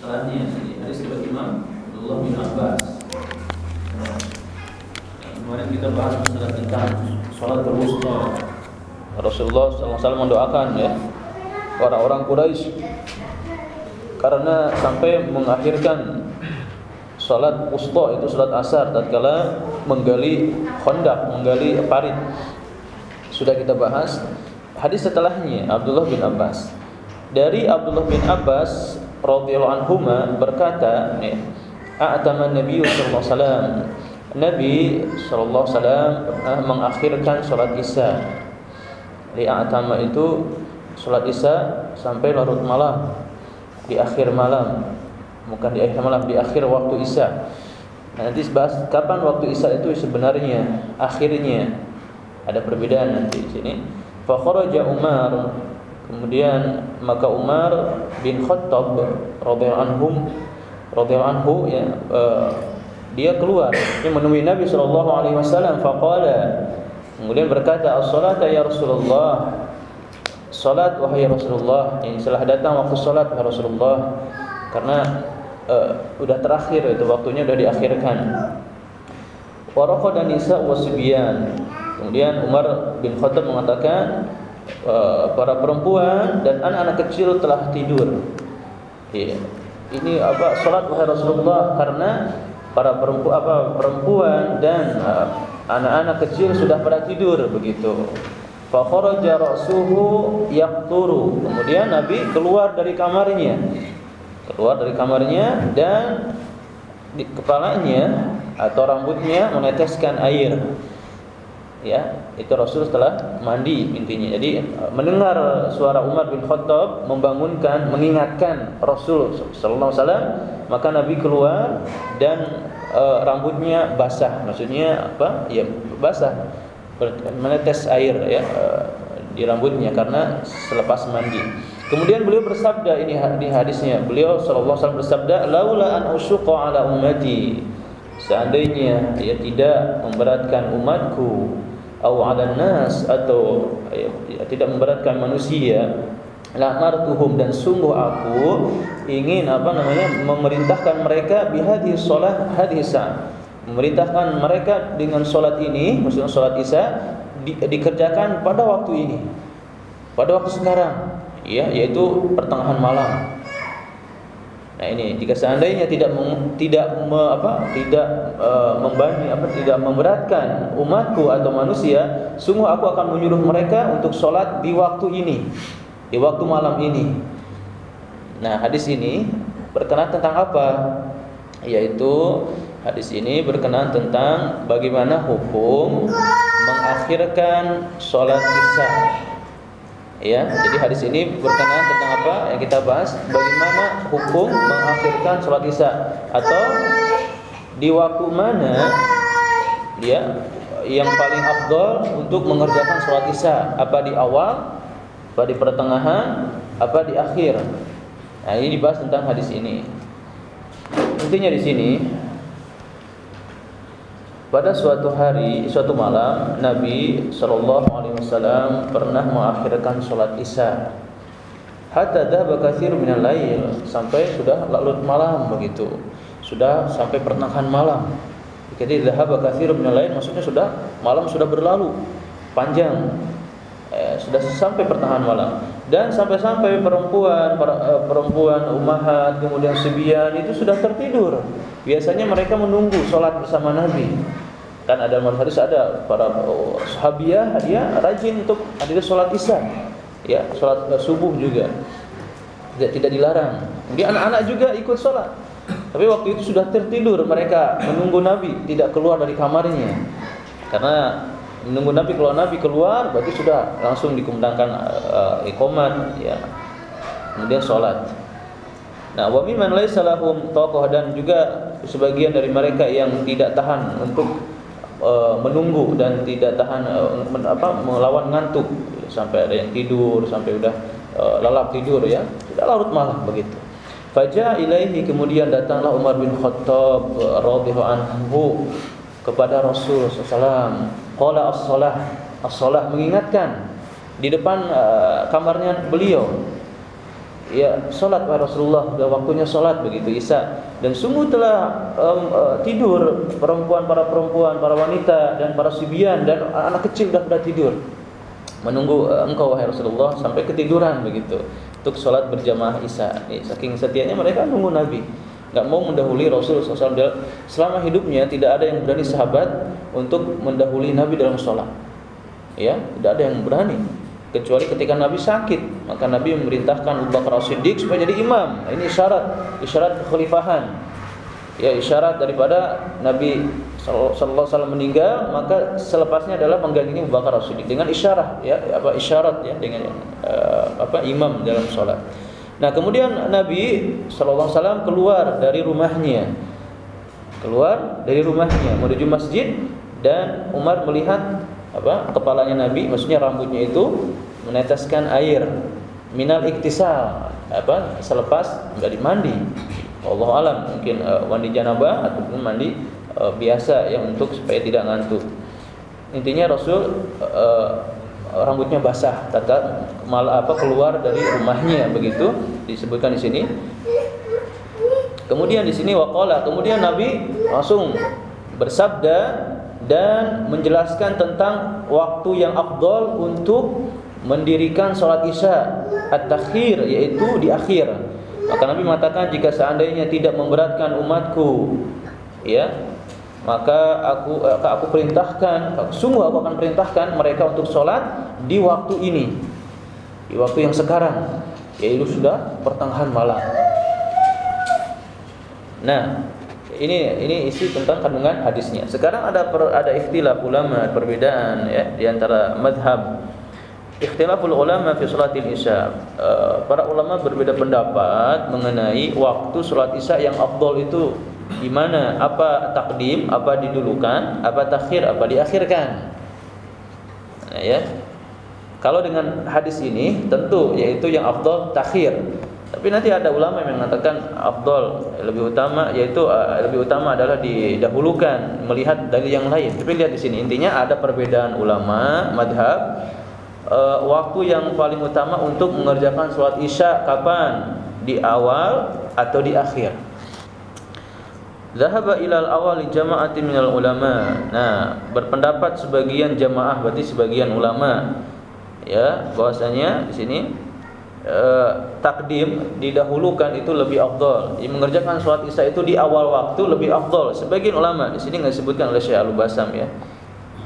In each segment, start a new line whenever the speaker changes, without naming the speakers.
setelahnya ini hadis riwayat Imam Abdullah bin Abbas. Nah, kemarin kita bahas masalah tentang sholat berwusta. Rasulullah SAW mendoakan ya orang-orang Quraisy karena sampai mengakhirkan sholat wusta itu sholat asar tatkala menggali khandak, menggali parit. Sudah kita bahas hadis setelahnya Abdullah bin Abbas. Dari Abdullah bin Abbas radhiyallahu anhu berkata, A'tama Nabi sallallahu alaihi wasallam. Nabi sallallahu alaihi wasallam mengakhirkan salat Isya. Di a'tama itu salat Isya sampai larut malam. Di akhir malam. Bukan di akhir malam, di akhir waktu Isya. Nah, nanti bahas kapan waktu Isya itu sebenarnya akhirnya. Ada perbedaan nanti di sini. Fa kharaja Umar Kemudian maka Umar bin Khattab radhiyallahu anhu radhiyallahu anhu ya uh, dia keluar. Dia menemui Nabi sallallahu alaihi wasallam faqala kemudian berkata as-salata ya Rasulullah. Salat wahai Rasulullah. Yang telah datang waktu salat wahai Rasulullah karena uh, udah terakhir itu waktunya udah diakhirkan. Waraqada nisa wasbiyan kemudian Umar bin Khattab mengatakan para perempuan dan anak-anak kecil telah tidur. Ya. Ini apa salat wahai Rasulullah karena para perempuan apa perempuan dan eh, anak-anak uh, kecil sudah pada tidur begitu. Fa kharaja ra'suhu yaqturu. Kemudian Nabi keluar dari kamarnya. Keluar dari kamarnya dan di kepalanya atau rambutnya meneteskan air ya itu Rasul setelah mandi intinya. Jadi mendengar suara Umar bin Khattab membangunkan mengingatkan Rasul sallallahu alaihi wasallam maka Nabi keluar dan e, rambutnya basah. Maksudnya apa? Ya basah. Menetes air ya e, di rambutnya karena selepas mandi. Kemudian beliau bersabda ini di hadisnya beliau sallallahu alaihi wasallam bersabda laula an usyqa ala ummati. Seandainya ya tidak memberatkan umatku atau ada nas atau ya, ya, tidak memberatkan manusia la martuhum dan sungguh aku ingin apa namanya memerintahkan mereka bihadhi salat hadhi memerintahkan mereka dengan salat ini maksudnya salat isya di, dikerjakan pada waktu ini. Pada waktu sekarang ya yaitu pertengahan malam Nah ini jika seandainya tidak mem, tidak me, apa tidak e, membani apa tidak memberatkan umatku atau manusia, sungguh aku akan menyuruh mereka untuk sholat di waktu ini, di waktu malam ini. Nah hadis ini berkenan tentang apa? Yaitu hadis ini berkenan tentang bagaimana hukum mengakhirkan sholat isya Ya, jadi hadis ini berkenaan tentang apa yang kita bahas? Bagaimana hukum mengakhirkan sholat isya atau di waktu mana ya yang paling afdol untuk mengerjakan sholat isya? Apa di awal, apa di pertengahan, apa di akhir? Nah, ini dibahas tentang hadis ini. Intinya di sini pada suatu hari, suatu malam, Nabi Shallallahu Alaihi Wasallam pernah mengakhirkan sholat isya. Hatta dah katsir minal sampai sudah larut malam begitu. Sudah sampai pertengahan malam. Jadi dhahaba katsir minal maksudnya sudah malam sudah berlalu panjang. Eh, sudah sampai pertengahan malam dan sampai-sampai perempuan eh, perempuan umahat kemudian sebian itu sudah tertidur. Biasanya mereka menunggu sholat bersama Nabi. Kan ada hadis ada para oh, sahabiah dia rajin untuk hadir sholat isya. Ya sholat uh, subuh juga. Tidak tidak dilarang. Dia anak-anak juga ikut sholat. Tapi waktu itu sudah tertidur mereka menunggu Nabi tidak keluar dari kamarnya. Karena menunggu Nabi kalau Nabi keluar berarti sudah langsung dikumandangkan uh, ikomat ya. Kemudian sholat. Nah, wa mimman laisa lahum dan juga sebagian dari mereka yang tidak tahan untuk uh, menunggu dan tidak tahan uh, men, apa melawan ngantuk. Sampai ada yang tidur sampai udah uh, lalap tidur ya. Sudah larut malam begitu. Faja ilaihi kemudian datanglah Umar bin Khattab radhiyallahu anhu kepada Rasul sallallahu qala as-salah mengingatkan di depan uh, kamarnya beliau. Ya salat wahai Rasulullah sudah waktunya salat begitu Isa. Dan sungguh telah um, uh, tidur perempuan para perempuan para wanita dan para sibian dan anak kecil sudah pada tidur. Menunggu uh, engkau wahai Rasulullah sampai ketiduran begitu untuk salat berjamaah Isa. Saking setianya mereka nunggu Nabi nggak mau mendahului Rasul SAW selama hidupnya tidak ada yang berani sahabat untuk mendahului Nabi dalam sholat. Ya tidak ada yang berani. Kecuali ketika Nabi sakit maka Nabi memerintahkan Abu Bakar Siddiq supaya jadi imam. Nah, ini isyarat isyarat kekhalifahan. Ya isyarat daripada Nabi sallallahu alaihi meninggal maka selepasnya adalah menggantinya Abu Bakar Siddiq dengan isyarat ya apa isyarat ya dengan uh, apa imam dalam sholat Nah kemudian Nabi Wasallam keluar dari rumahnya, keluar dari rumahnya menuju masjid dan Umar melihat apa kepalanya Nabi, maksudnya rambutnya itu meneteskan air minal iktisal apa selepas nggak dimandi. Allah alam mungkin uh, mandi janabah ataupun mandi uh, biasa ya untuk supaya tidak ngantuk. Intinya Rasul uh, rambutnya basah tata malah apa keluar dari rumahnya begitu disebutkan di sini. Kemudian di sini waqala kemudian Nabi langsung bersabda dan menjelaskan tentang waktu yang afdol untuk mendirikan sholat isya at-takhir yaitu di akhir. Maka Nabi mengatakan jika seandainya tidak memberatkan umatku ya maka aku eh, aku perintahkan sungguh aku akan perintahkan mereka untuk sholat di waktu ini. Di waktu yang sekarang yaitu sudah pertengahan malam. Nah ini ini isi tentang kandungan hadisnya. Sekarang ada per, ada ikhtilaf ulama perbedaan ya di antara madhab. Ikhtilaful ulama fi salatil isya. Uh, para ulama berbeda pendapat mengenai waktu salat isya yang afdol itu di mana apa takdim, apa didulukan, apa takhir, apa diakhirkan. Nah, ya. Kalau dengan hadis ini tentu yaitu yang afdal takhir. Tapi nanti ada ulama yang mengatakan afdal lebih utama yaitu uh, lebih utama adalah didahulukan melihat dari yang lain. Tapi lihat di sini intinya ada perbedaan ulama madhab uh, waktu yang paling utama untuk mengerjakan sholat isya kapan di awal atau di akhir. Zahaba ilal awali jama'atin minal ulama. Nah, berpendapat sebagian jamaah berarti sebagian ulama ya, bahwasanya di sini eh, takdim didahulukan itu lebih afdal. Mengerjakan sholat Isya itu di awal waktu lebih afdal. Sebagian ulama di sini enggak disebutkan oleh Syekh Al-Basam ya.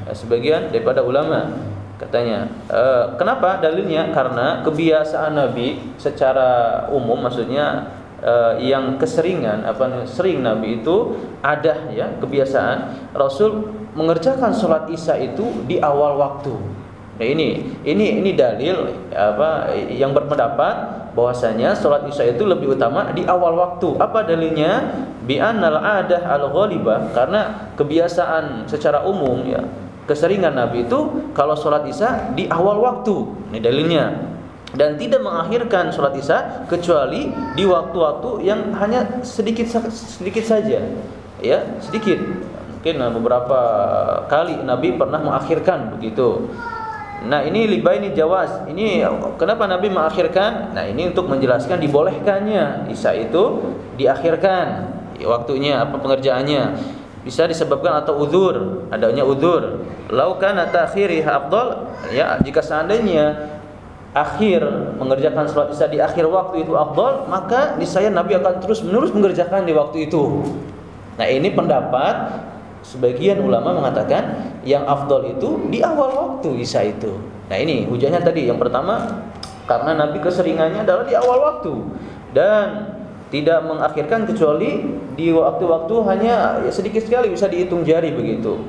Eh, sebagian daripada ulama katanya. Eh, kenapa? Dalilnya karena kebiasaan Nabi secara umum maksudnya uh, yang keseringan apa sering Nabi itu ada ya kebiasaan Rasul mengerjakan sholat Isya itu di awal waktu. Nah ini ini ini dalil apa yang berpendapat bahwasanya sholat Isya itu lebih utama di awal waktu. Apa dalilnya? Bi annal adah al ghalibah karena kebiasaan secara umum ya keseringan Nabi itu kalau sholat Isya di awal waktu. Ini dalilnya dan tidak mengakhirkan sholat isya kecuali di waktu-waktu yang hanya sedikit sedikit saja ya sedikit. Mungkin beberapa kali Nabi pernah mengakhirkan begitu. Nah ini libaini jawaz. Ini kenapa Nabi mengakhirkan? Nah ini untuk menjelaskan dibolehkannya isya itu diakhirkan. Waktunya apa pengerjaannya? Bisa disebabkan atau uzur adanya uzur. Laukan ta'khiri afdal ya jika seandainya akhir mengerjakan sholat isya di akhir waktu itu afdal, maka niscaya Nabi akan terus menerus mengerjakan di waktu itu. Nah, ini pendapat sebagian ulama mengatakan yang afdal itu di awal waktu isya itu. Nah, ini hujahnya tadi yang pertama karena Nabi keseringannya adalah di awal waktu dan tidak mengakhirkan kecuali di waktu-waktu hanya ya sedikit sekali bisa dihitung jari begitu.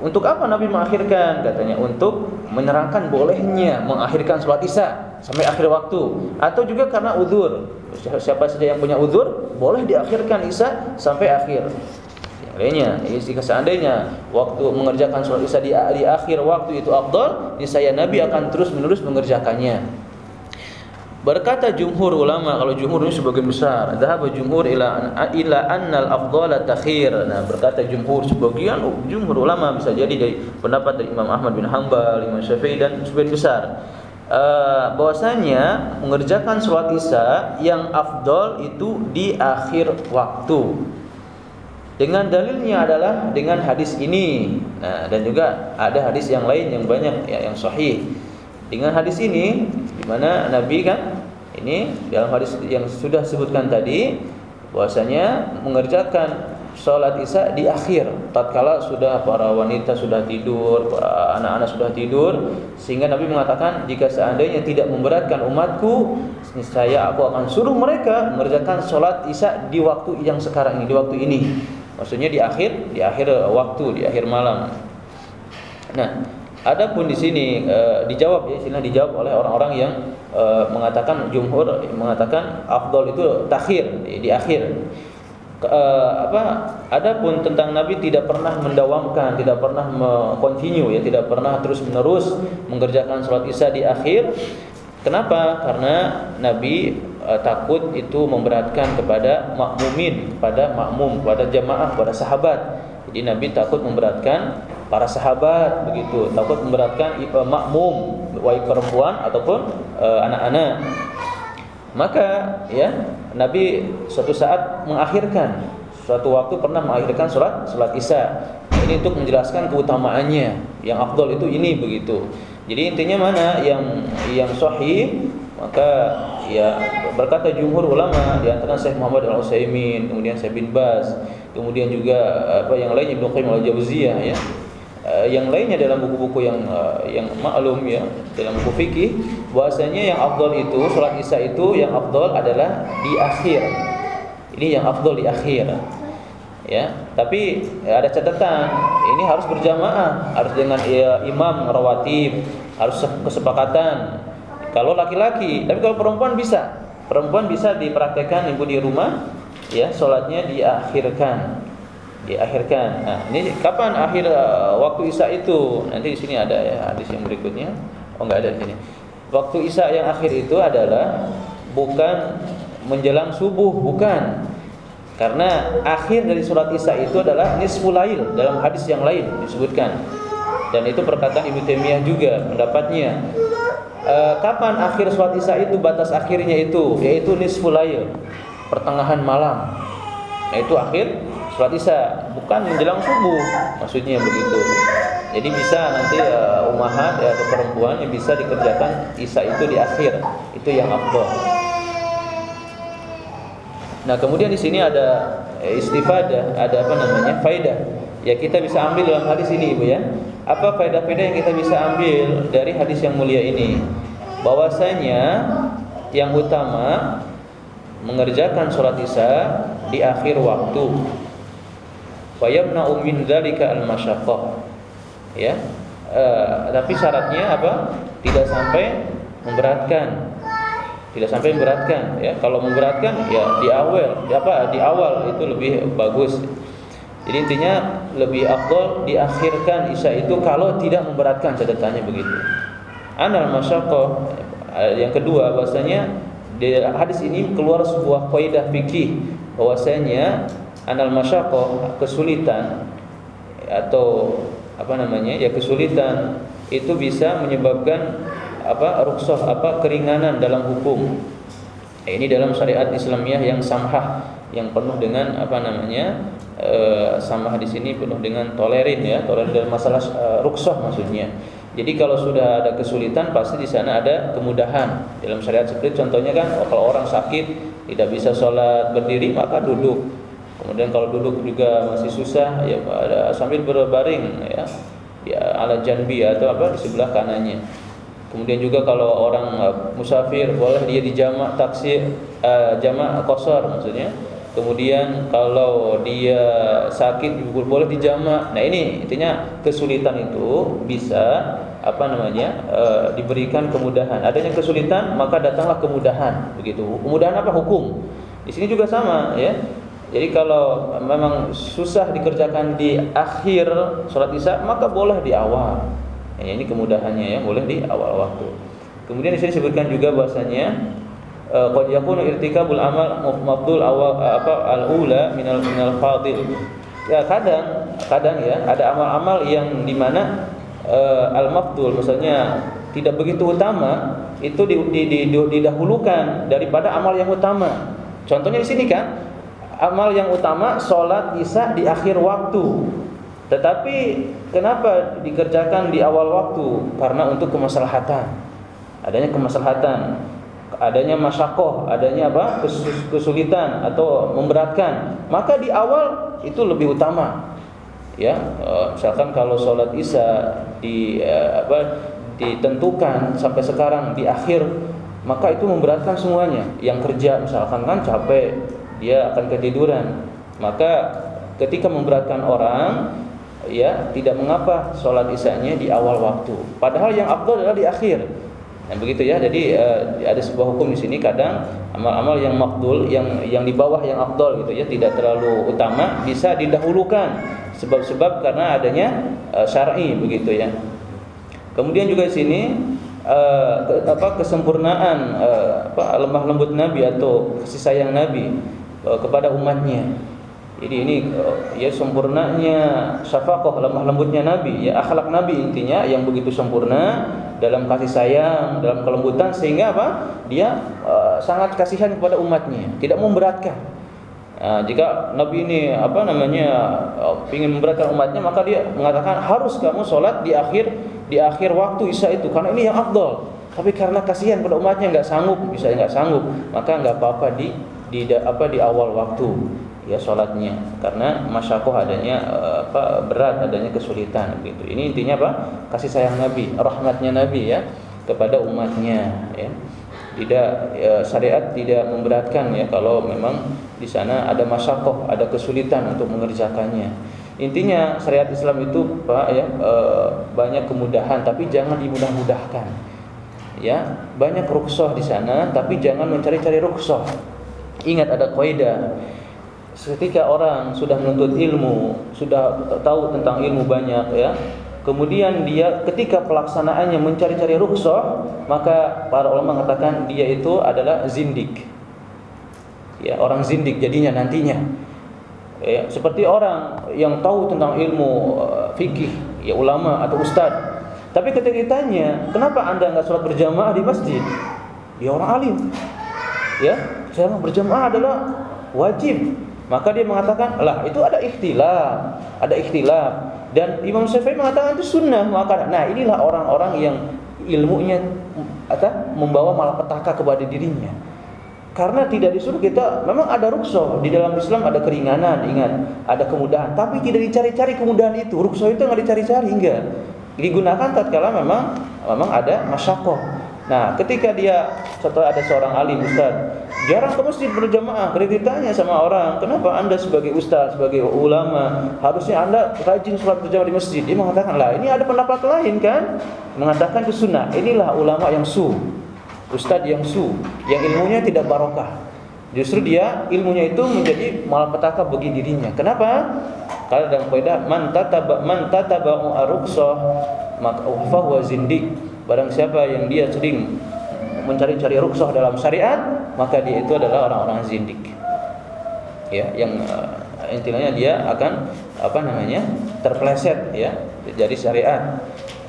Untuk apa Nabi mengakhirkan? Katanya untuk menerangkan bolehnya mengakhirkan sholat isya sampai akhir waktu atau juga karena uzur. Siapa saja yang punya uzur boleh diakhirkan isya sampai akhir. Lainnya, jika seandainya waktu mengerjakan sholat isya di, akhir waktu itu afdal, niscaya Nabi akan terus menerus mengerjakannya. Berkata jumhur ulama, kalau jumhur ini sebagian besar, dhahaba jumhur ila ila annal afdhala takhir. Nah, berkata jumhur sebagian jumhur ulama bisa jadi dari pendapat dari Imam Ahmad bin Hanbal, Imam Syafi'i dan sebagian besar. uh, bahwasanya mengerjakan sholat isya yang afdol itu di akhir waktu. Dengan dalilnya adalah dengan hadis ini. Nah, dan juga ada hadis yang lain yang banyak ya, yang sahih. Dengan hadis ini di mana Nabi kan ini dalam hadis yang sudah sebutkan tadi bahwasanya mengerjakan sholat isya di akhir. Tatkala sudah para wanita sudah tidur anak-anak sudah tidur sehingga Nabi mengatakan jika seandainya tidak memberatkan umatku saya aku akan suruh mereka mengerjakan sholat isya di waktu yang sekarang ini di waktu ini. Maksudnya di akhir di akhir waktu di akhir malam. Nah adapun di sini e, dijawab ya istilah dijawab oleh orang-orang yang e, mengatakan jumhur mengatakan afdol itu takhir di, akhir uh, apa adapun tentang Nabi tidak pernah mendawamkan, tidak pernah continue ya, tidak pernah terus-menerus mengerjakan salat Isya di akhir. Kenapa? Karena Nabi uh, takut itu memberatkan kepada makmumin, kepada makmum, kepada jamaah, kepada sahabat. Jadi Nabi takut memberatkan para sahabat begitu, takut memberatkan makmum, baik perempuan ataupun anak-anak. Uh, maka ya Nabi suatu saat mengakhirkan suatu waktu pernah mengakhirkan sholat sholat isya. Ini untuk menjelaskan keutamaannya. Yang afdol itu ini begitu. Jadi intinya mana yang yang sahih maka ya berkata jumhur ulama di antara Syekh Muhammad Al Utsaimin, kemudian Syekh bin Bas, kemudian juga apa yang lain Ibnu Qayyim Al Jauziyah ya uh, yang lainnya dalam buku-buku yang uh, yang maklum ya dalam buku fikih bahwasanya yang afdol itu salat isya itu yang afdol adalah di akhir. Ini yang afdol di akhir. Ya, tapi ada catatan, ini harus berjamaah, harus dengan ya, imam rawatib, harus kesepakatan. Kalau laki-laki, tapi kalau perempuan bisa. Perempuan bisa dipraktekkan ibu di rumah, ya, sholatnya diakhirkan diakhirkan. Nah, ini kapan akhir uh, waktu Isya itu? Nanti di sini ada ya hadis yang berikutnya. Oh, enggak ada di sini. Waktu Isya yang akhir itu adalah bukan menjelang subuh, bukan. Karena akhir dari surat Isya itu adalah nisful lail dalam hadis yang lain disebutkan. Dan itu perkataan Ibnu Taimiyah juga pendapatnya. E, kapan akhir surat Isya itu batas akhirnya itu yaitu nisful lail, pertengahan malam. Nah, itu akhir sholat isya. Bukan menjelang subuh maksudnya begitu. Jadi bisa nanti uh, umahat ya atau perempuan yang bisa dikerjakan isya itu di akhir. Itu yang afdal nah kemudian di sini ada eh, istifadah ada apa namanya? Faidah. Ya kita bisa ambil dalam hadis ini ibu ya. Apa faedah-faedah yang kita bisa ambil dari hadis yang mulia ini? Bahwasanya yang utama mengerjakan sholat isya di akhir waktu fayamna'u min dzalika al-masyaqqah. Ya. E, tapi syaratnya apa? Tidak sampai memberatkan. Tidak sampai memberatkan ya. Kalau memberatkan ya di awal, di apa? Di awal itu lebih bagus. Jadi intinya lebih afdol diakhirkan isya itu kalau tidak memberatkan catatannya begitu. Anal masyaqqah yang kedua bahasanya di hadis ini keluar sebuah kaidah fikih bahwasanya anal masyaqah kesulitan atau apa namanya ya kesulitan itu bisa menyebabkan apa rukhsah apa keringanan dalam hukum. Eh, ini dalam syariat Islamiyah yang samhah yang penuh dengan apa namanya e, samhah di sini penuh dengan tolerin ya tolerin dalam masalah e, rukhsah maksudnya. Jadi kalau sudah ada kesulitan pasti di sana ada kemudahan. Dalam syariat seperti contohnya kan oh, kalau orang sakit tidak bisa sholat berdiri maka duduk Kemudian kalau duduk juga masih susah ya ada sambil berbaring ya ya ala janbi atau apa di sebelah kanannya. Kemudian juga kalau orang uh, musafir boleh dia dijamak taksi uh, jamak kosor maksudnya. Kemudian kalau dia sakit juga boleh dijamak. Nah ini intinya kesulitan itu bisa apa namanya e, diberikan kemudahan. Adanya kesulitan maka datanglah kemudahan begitu. Kemudahan apa hukum? Di sini juga sama ya. Jadi kalau memang susah dikerjakan di akhir sholat isya maka boleh di awal. Ya, ini kemudahannya ya, boleh di awal waktu. Kemudian di sini disebutkan juga bahasanya eh, qad yakunu irtikabul amal mafdul awal apa al-ula minal minal fadil. Ya kadang kadang ya ada amal-amal yang di mana uh, al-mafdul misalnya tidak begitu utama itu didahulukan daripada amal yang utama. Contohnya di sini kan, amal yang utama sholat isya di akhir waktu. Tetapi kenapa dikerjakan di awal waktu? Karena untuk kemaslahatan. Adanya kemaslahatan, adanya masyakoh, adanya apa? kesulitan atau memberatkan. Maka di awal itu lebih utama. Ya, eh, misalkan kalau sholat isya di eh, apa ditentukan sampai sekarang di akhir maka itu memberatkan semuanya. Yang kerja misalkan kan capek, dia akan ketiduran. Maka ketika memberatkan orang ya tidak mengapa sholat isyanya di awal waktu. Padahal yang afdal adalah di akhir. Nah, begitu ya. Jadi uh, ada sebuah hukum di sini kadang amal-amal yang makdul yang yang di bawah yang afdal gitu ya, tidak terlalu utama bisa didahulukan sebab-sebab karena adanya uh, syar'i begitu ya. Kemudian juga di sini uh, apa kesempurnaan uh, apa lemah lembut Nabi atau kasih sayang Nabi kepada umatnya jadi ini eh, ya sempurnanya syafaqah lemah lembutnya Nabi, ya akhlak Nabi intinya yang begitu sempurna dalam kasih sayang, dalam kelembutan sehingga apa? Dia uh, sangat kasihan kepada umatnya, tidak memberatkan. Nah, jika Nabi ini apa namanya ingin memberatkan umatnya, maka dia mengatakan harus kamu sholat di akhir di akhir waktu isya itu karena ini yang afdal. Tapi karena kasihan pada umatnya nggak sanggup, bisa nggak sanggup, maka nggak apa-apa di di apa di awal waktu ya sholatnya. Karena masyakoh adanya eh, apa berat adanya kesulitan gitu ini intinya apa? Kasih sayang Nabi rahmatnya Nabi ya kepada umatnya ya. Tidak ya, syariat tidak memberatkan ya kalau memang di sana ada masyakoh ada kesulitan untuk mengerjakannya. Intinya syariat Islam itu pak ya e, banyak kemudahan tapi jangan dimudah-mudahkan. Ya banyak rukshoh di sana tapi jangan mencari-cari rukshoh ingat ada kaidah ketika orang sudah menuntut ilmu, sudah tahu tentang ilmu banyak ya, kemudian dia ketika pelaksanaannya mencari-cari rukhsah, maka para ulama mengatakan dia itu adalah zindik. Ya, orang zindik jadinya nantinya. Ya, seperti orang yang tahu tentang ilmu uh, fikih, ya ulama atau ustadz. Tapi ketika ditanya, kenapa anda nggak sholat berjamaah di masjid? Dia orang alim. Ya, saya berjamaah adalah wajib maka dia mengatakan, lah itu ada ikhtilaf, ada ikhtilaf. Dan Imam Syafi'i mengatakan itu sunnah. Maka, nah inilah orang-orang yang ilmunya atau membawa malapetaka kepada dirinya. Karena tidak disuruh kita, memang ada rukso di dalam Islam ada keringanan, ingat, ada kemudahan. Tapi tidak dicari-cari kemudahan itu. Rukso itu nggak dicari-cari, enggak. Digunakan tatkala memang memang ada masyakoh. Nah, ketika dia setelah ada seorang alim ustaz jarang ke masjid berjamaah. Ketika ditanya sama orang, kenapa anda sebagai ustaz, sebagai ulama, harusnya anda rajin sholat berjamaah di masjid? Dia mengatakan, lah ini ada pendapat lain kan? Mengatakan ke sunnah. Inilah ulama yang su, ustaz yang su, yang ilmunya tidak barokah. Justru dia ilmunya itu menjadi malapetaka bagi dirinya. Kenapa? Karena dalam kaidah man tataba man tataba'u maka huwa zindiq Barang siapa yang dia sering mencari-cari rukshoh dalam syariat, maka dia itu adalah orang-orang zindik. Ya, yang uh, intinya dia akan apa namanya? terpleset ya jadi syariat.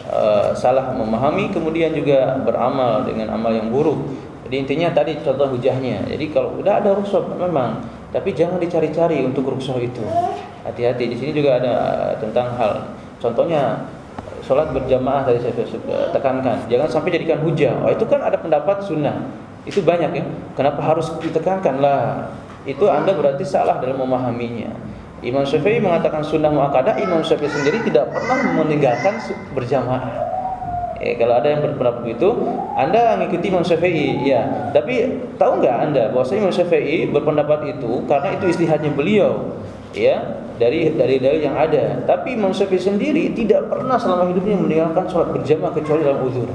Uh, salah memahami kemudian juga beramal dengan amal yang buruk. Jadi intinya tadi contoh hujahnya. Jadi kalau udah ada rukshoh memang, tapi jangan dicari-cari untuk rukshoh itu. Hati-hati di sini juga ada tentang hal. Contohnya sholat berjamaah tadi saya tekankan. Jangan sampai jadikan hujah. Oh itu kan ada pendapat sunnah. Itu banyak ya. Kenapa harus ditekankan? Lah itu anda berarti salah dalam memahaminya. Imam Syafi'i mengatakan sunnah muakkadah Imam Syafi'i sendiri tidak pernah meninggalkan berjamaah. Eh, kalau ada yang berpendapat begitu, Anda mengikuti Imam Syafi'i, ya. Tapi tahu nggak Anda bahwa Imam Syafi'i berpendapat itu karena itu istihadnya beliau, ya dari dari dari yang ada. Tapi Imam Syafi'i sendiri tidak pernah selama hidupnya meninggalkan sholat berjamaah kecuali dalam uzur.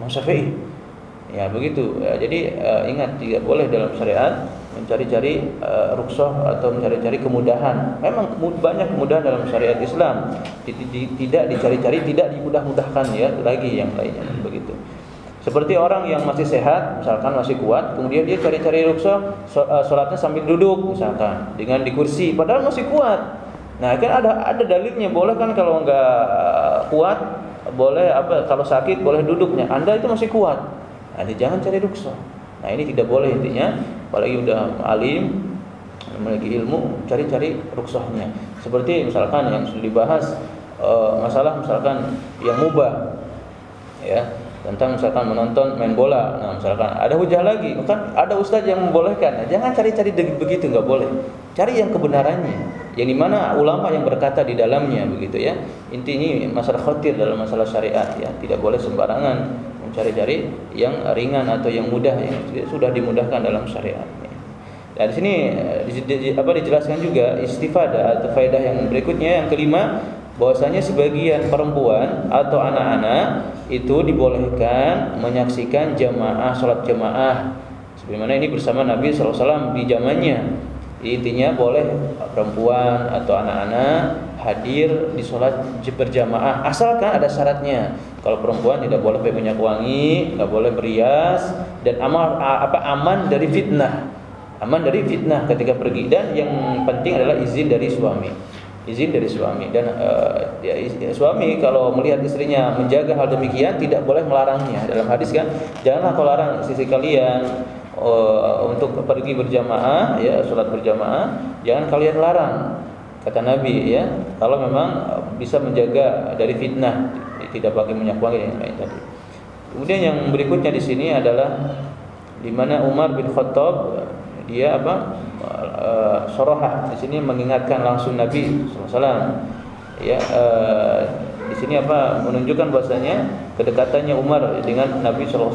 Imam Syafi'i. Ya begitu. Ya, jadi uh, ingat tidak boleh dalam syariat mencari-cari uh, rukshoh atau mencari-cari kemudahan. Memang banyak kemudahan dalam syariat Islam. Tidak dicari-cari, tidak dimudah-mudahkan ya lagi yang lainnya. Seperti orang yang masih sehat, misalkan masih kuat, kemudian dia cari-cari ruksa, eh, sholatnya sambil duduk, misalkan dengan di kursi, padahal masih kuat. Nah, kan ada ada dalilnya boleh kan kalau nggak kuat boleh apa kalau sakit boleh duduknya. Anda itu masih kuat. Nah, jangan cari rukshoh. Nah, ini tidak boleh intinya, apalagi udah alim memiliki ilmu, cari-cari rukshohnya. Seperti misalkan yang sudah dibahas uh, masalah misalkan yang mubah ya tentang misalkan menonton main bola. Nah, misalkan ada hujah lagi, kan ada ustaz yang membolehkan. Nah, jangan cari-cari begitu nggak boleh. Cari yang kebenarannya. Yang di mana ulama yang berkata di dalamnya begitu ya. Intinya masalah khatir dalam masalah syariat ya. Tidak boleh sembarangan mencari-cari yang ringan atau yang mudah yang sudah dimudahkan dalam syariat. Dan di sini eh, apa dijelaskan juga istifadah atau faedah yang berikutnya yang kelima bahwasanya sebagian perempuan atau anak-anak itu dibolehkan menyaksikan jamaah sholat jamaah. Sebagaimana ini bersama Nabi SAW di zamannya. Intinya boleh perempuan atau anak-anak hadir di sholat berjamaah. Asalkan ada syaratnya. Kalau perempuan tidak boleh minyak wangi nggak boleh berias dan amal apa aman dari fitnah. Aman dari fitnah ketika pergi. Dan yang penting adalah izin dari suami izin dari suami. Dan uh, ya, suami kalau melihat istrinya menjaga hal demikian tidak boleh melarangnya. Dalam hadis kan janganlah kau larang istri kalian uh, untuk pergi berjamaah ya sholat berjamaah. Jangan kalian larang kata Nabi ya. Kalau memang bisa menjaga dari fitnah tidak pakai minyak wangi yang lain tadi. Kemudian yang berikutnya di sini adalah di mana Umar bin Khattab dia apa uh, sorohah. Di sini mengingatkan langsung Nabi SAW ya uh, di sini apa menunjukkan bahasanya kedekatannya Umar dengan Nabi SAW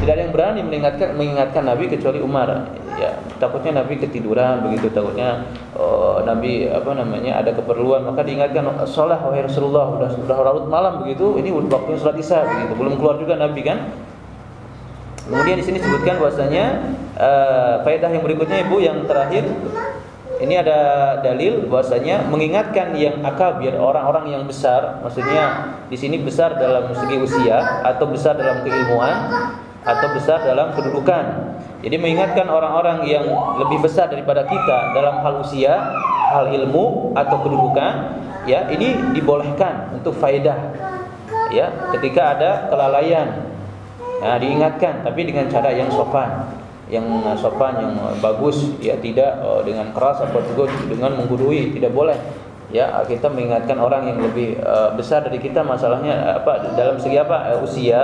tidak ada yang berani mengingatkan mengingatkan Nabi kecuali Umar. Ya takutnya Nabi ketiduran begitu takutnya uh, Nabi apa namanya ada keperluan. Maka diingatkan sholat wahai Rasulullah sudah sudah larut malam begitu ini waktu sholat isya begitu. Belum keluar juga Nabi kan Kemudian di sini disebutkan bahwasanya uh, faedah yang berikutnya Ibu yang terakhir ini ada dalil bahwasanya mengingatkan yang akabir orang-orang yang besar, maksudnya di sini besar dalam segi usia atau besar dalam keilmuan atau besar dalam kedudukan. Jadi mengingatkan orang-orang yang lebih besar daripada kita dalam hal usia, hal ilmu atau kedudukan, ya ini dibolehkan untuk faedah. Ya, ketika ada kelalaian Nah, diingatkan tapi dengan cara yang sopan, yang sopan, yang bagus, ya tidak oh, dengan keras atau dengan menggurui, tidak boleh. Ya, kita mengingatkan orang yang lebih uh, besar dari kita masalahnya apa dalam segi apa? Usia,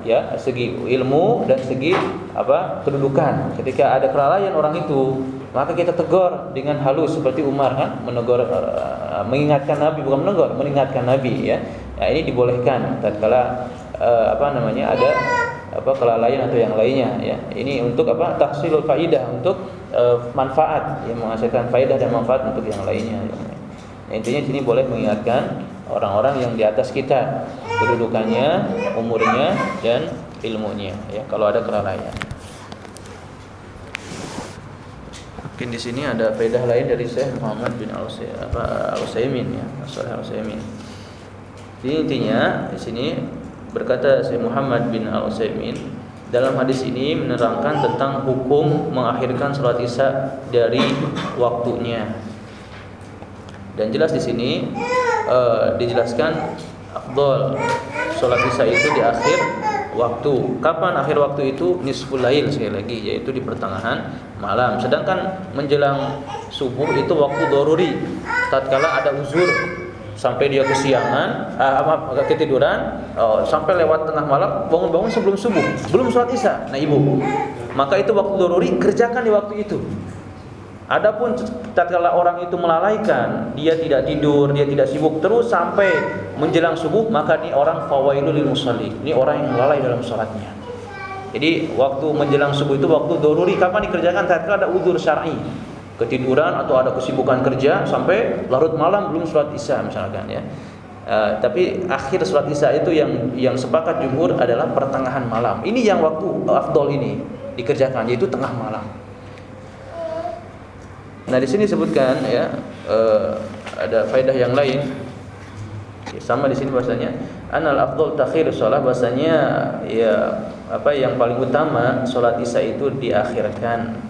ya, segi ilmu dan segi apa? kedudukan. Ketika ada kelalaian orang itu, maka kita tegur dengan halus seperti Umar kan menegur mengingatkan Nabi bukan menegur, mengingatkan Nabi ya. Ya ini dibolehkan tatkala uh, apa namanya ada apa kelalaian atau yang lainnya ya. Ini untuk apa? tahsilul faidah untuk e, manfaat yang menghasilkan faidah dan manfaat untuk yang lainnya. Ya. Intinya sini boleh mengingatkan orang-orang yang di atas kita kedudukannya, umurnya dan ilmunya ya kalau ada kelalaian. Mungkin di sini ada faedah lain dari Syekh Muhammad bin Al-Utsaimin ya, Saleh Al-Utsaimin. intinya di sini Berkata Syekh Muhammad bin Al-Utsaimin dalam hadis ini menerangkan tentang hukum mengakhirkan salat Isya dari waktunya. Dan jelas di sini uh, dijelaskan afdol salat Isya itu di akhir waktu. Kapan akhir waktu itu? Nisful lail sekali lagi yaitu di pertengahan malam. Sedangkan menjelang subuh itu waktu doruri. Tatkala ada uzur sampai dia kesiangan, ah, apa ketiduran, oh, sampai lewat tengah malam, bangun-bangun sebelum subuh, belum sholat isya. Nah ibu, maka itu waktu doruri kerjakan di waktu itu. Adapun tatkala orang itu melalaikan, dia tidak tidur, dia tidak sibuk terus sampai menjelang subuh, maka ini orang fawailul musalli. Ini orang yang lalai dalam sholatnya. Jadi waktu menjelang subuh itu waktu doruri kapan dikerjakan tatkala ada udur syar'i ketiduran atau ada kesibukan kerja sampai larut malam belum sholat isya misalkan ya. Uh, tapi akhir sholat isya itu yang yang sepakat jumhur adalah pertengahan malam. Ini yang waktu afdol ini dikerjakan yaitu tengah malam. Nah di sini disebutkan ya uh, ada faedah yang lain. Ya, sama di sini bahasanya anal afdol takhir sholat bahasanya ya apa yang paling utama sholat isya itu diakhirkan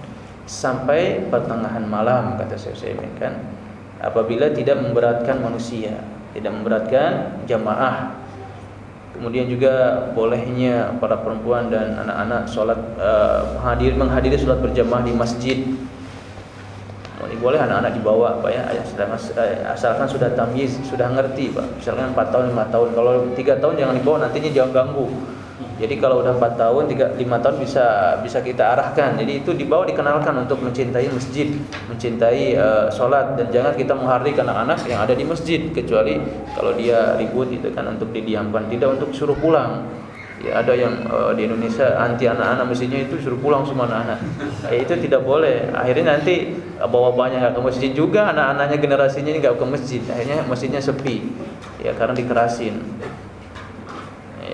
sampai pertengahan malam kata Syekh Utsaimin kan apabila tidak memberatkan manusia tidak memberatkan jamaah Kemudian juga bolehnya para perempuan dan anak-anak sholat uh, menghadiri, menghadiri sholat berjamaah di masjid. Boleh anak-anak dibawa, pak ya, eh, asalkan sudah tamyiz, sudah ngerti, pak. Misalkan 4 tahun, 5 tahun. Kalau 3 tahun jangan dibawa, nantinya jangan ganggu. Jadi kalau udah 4 tahun, 3 5 tahun bisa bisa kita arahkan. Jadi itu dibawa dikenalkan untuk mencintai masjid, mencintai uh, salat dan jangan kita menghardik anak-anak yang ada di masjid kecuali kalau dia ribut itu kan untuk didiamkan, tidak untuk suruh pulang. Ya ada yang uh, di Indonesia anti anak-anak masjidnya itu suruh pulang semua anak-anak. Ya, itu tidak boleh. Akhirnya nanti bawa banyak ke masjid juga anak-anaknya generasinya ini nggak ke masjid. Akhirnya masjidnya sepi. Ya karena dikerasin.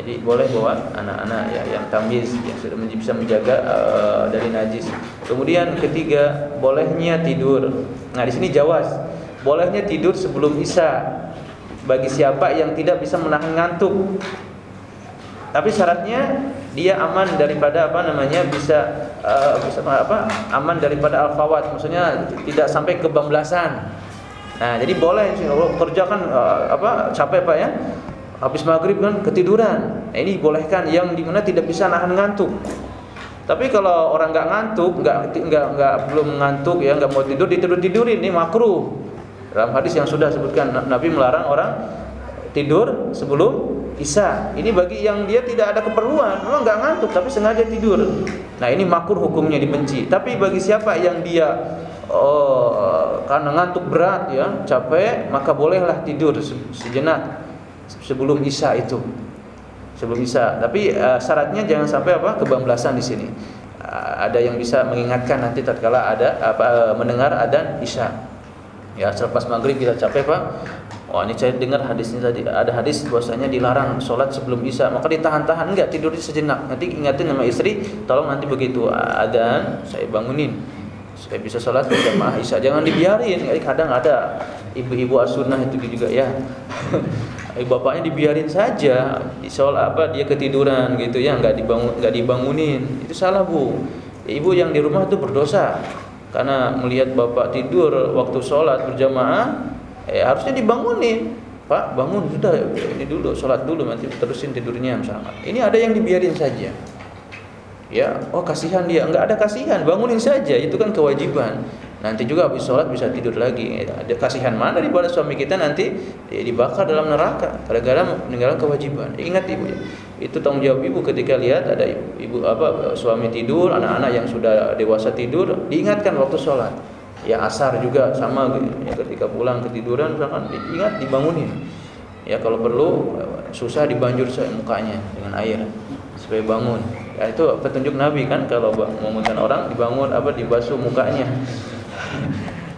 Jadi boleh bawa anak-anak ya yang tamyiz yang sudah bisa menjaga uh, dari najis. Kemudian ketiga, bolehnya tidur. Nah, di sini jawaz. Bolehnya tidur sebelum Isya bagi siapa yang tidak bisa menahan ngantuk. Tapi syaratnya dia aman daripada apa namanya bisa uh, bisa apa? aman daripada al-fawat. Maksudnya tidak sampai kebablasan. Nah, jadi boleh kerja kan uh, apa capek Pak ya habis maghrib kan ketiduran. Nah, ini bolehkan yang di mana tidak bisa nahan ngantuk. Tapi kalau orang nggak ngantuk, nggak nggak nggak belum ngantuk ya nggak mau tidur ditidur tidurin ini makruh. Dalam hadis yang sudah sebutkan Nabi melarang orang tidur sebelum isya. Ini bagi yang dia tidak ada keperluan, memang nggak ngantuk tapi sengaja tidur. Nah ini makruh hukumnya dibenci. Tapi bagi siapa yang dia oh, karena ngantuk berat ya capek maka bolehlah tidur sejenak sebelum isya itu. Sebelum isya. Tapi uh, syaratnya jangan sampai apa? kebablasan di sini. Uh, ada yang bisa mengingatkan nanti tatkala ada apa uh, mendengar adzan isya. Ya, selepas maghrib kita capek, Pak. Wah, ini saya dengar hadisnya tadi. Ada hadis bahwasanya dilarang sholat sebelum isya. Maka ditahan-tahan enggak tidur sejenak. Nanti ingatin sama istri, tolong nanti begitu adzan saya bangunin supaya bisa sholat berjamaah isya. Jangan dibiarin. Kadang ada ibu-ibu asunah itu juga ya. eh, bapaknya dibiarin saja. Soal apa dia ketiduran gitu ya nggak dibangun nggak dibangunin. Itu salah bu. Ibu yang di rumah itu berdosa. Karena melihat bapak tidur waktu sholat berjamaah eh, harusnya dibangunin. Pak bangun sudah. Ini dulu sholat dulu nanti terusin tidurnya misalnya ini ada yang dibiarin saja. Ya oh kasihan dia. Nggak ada kasihan bangunin saja. Itu kan kewajiban nanti juga habis sholat bisa tidur lagi. Ada kasihan mana daripada suami kita nanti dibakar dalam neraka gara-gara meninggalkan kewajiban. Ingat ibu ya, itu tanggung jawab ibu ketika lihat ada ibu, ibu apa suami tidur, anak-anak yang sudah dewasa tidur, diingatkan waktu sholat. Ya asar juga sama ya, ketika pulang ketiduran misalkan ingat dibangunin. Ya kalau perlu susah dibanjur mukanya dengan air supaya bangun. Ya, itu petunjuk Nabi kan kalau membangunkan orang dibangun apa dibasuh mukanya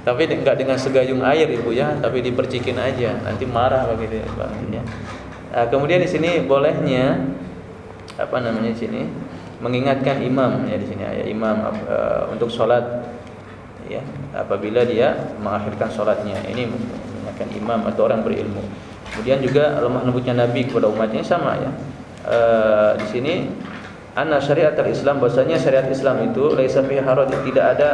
tapi enggak dengan segayung air ibu ya, tapi dipercikin aja. Nanti marah begitu ya. Nah, kemudian di sini bolehnya apa namanya di sini? Mengingatkan imam ya di sini. Ya imam uh, untuk sholat ya. Apabila dia mengakhirkan sholatnya. Ini mengingatkan imam atau orang berilmu. Kemudian juga lemah lembutnya Nabi kepada umatnya sama ya. Uh, di sini anna syariat Islam bahasanya syariat Islam itu laisa fiha haraj tidak ada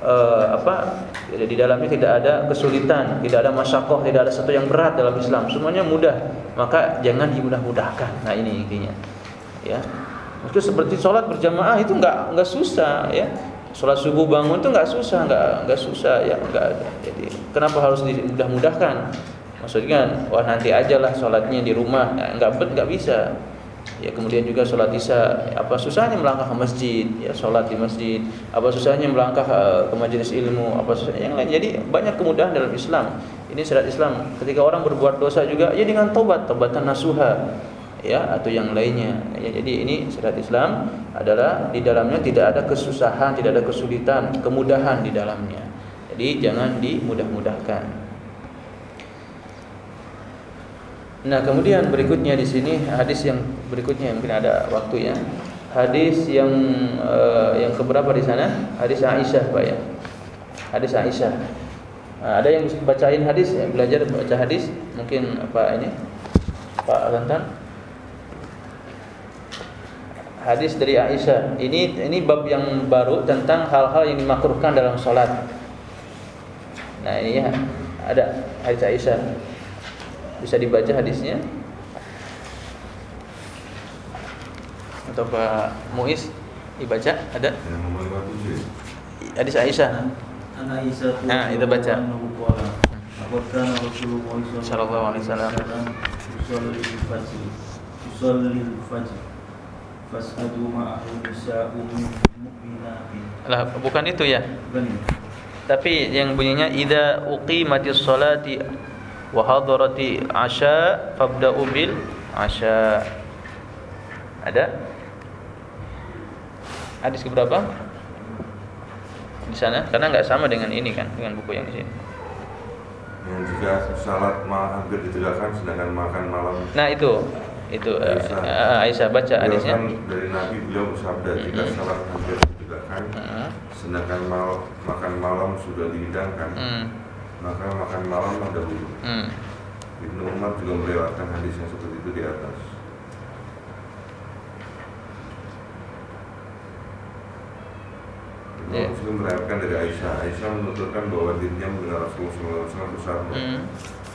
uh, apa di dalamnya tidak ada kesulitan, tidak ada masyakoh, tidak ada sesuatu yang berat dalam Islam. Semuanya mudah. Maka jangan dimudah-mudahkan. Nah, ini intinya. Ya. Itu seperti sholat berjamaah itu enggak enggak susah ya. Sholat subuh bangun itu enggak susah, enggak enggak susah ya, enggak Jadi kenapa harus dimudah-mudahkan? Maksudnya wah nanti ajalah sholatnya di rumah. Enggak enggak bisa ya kemudian juga sholat isya apa susahnya melangkah ke masjid ya sholat di masjid. Apa susahnya melangkah eh, ke majelis ilmu apa susahnya yang lain. Jadi banyak kemudahan dalam Islam. Ini syariat Islam. Ketika orang berbuat dosa juga ya dengan tobat tobatan nasuha ya atau yang lainnya. Ya, jadi ini syariat Islam adalah di dalamnya tidak ada kesusahan tidak ada kesulitan kemudahan di dalamnya. Jadi jangan dimudah-mudahkan Nah, kemudian berikutnya di sini hadis yang berikutnya mungkin ada waktu ya. Hadis yang uh, yang keberapa di sana? Hadis Aisyah, Pak ya. Hadis Aisyah. Nah, ada yang bacain hadis, ya, belajar baca hadis, mungkin apa ini? Pak Rantan. Hadis dari Aisyah. Ini ini bab yang baru tentang hal-hal yang dimakruhkan dalam sholat. Nah, ini ya ada hadis Aisyah. Bisa dibaca hadisnya? atau Pak Muiz dibaca ada
Yang nomor 57.
hadis Aisyah Nah, itu baca.
Rasulullah
Sallallahu alaihi wasallam.
Yusalli al-fajr Fasadu ma'ahu nisa'u mu'minatin
lah bukan itu ya
Bukan
tapi yang bunyinya idza uqimatis sholati wa hadarati asya fabda'u bil asya ada? Hadis keberapa? Di sana? Karena nggak sama dengan ini kan dengan buku yang di sini.
Yang jika salat ma hampir ditegakkan sedangkan makan malam.
Nah itu. Itu eh,
Aisyah.
eh, Aisyah baca hadisnya.
kan dari Nabi beliau bersabda jika
Mm-mm.
salat hampir ditegakkan
Hmm,
sedangkan mal, makan malam sudah dihidangkan.
Hmm,
maka makan malam dahulu.
hmm.
Ibnu Umar juga melewatkan hadis yang seperti itu di atas. Ibnu
Ya.
Muslim melewatkan dari Aisyah. Aisyah menuturkan bahwa dirinya mendengar Rasulullah SAW bersabda,
Hmm.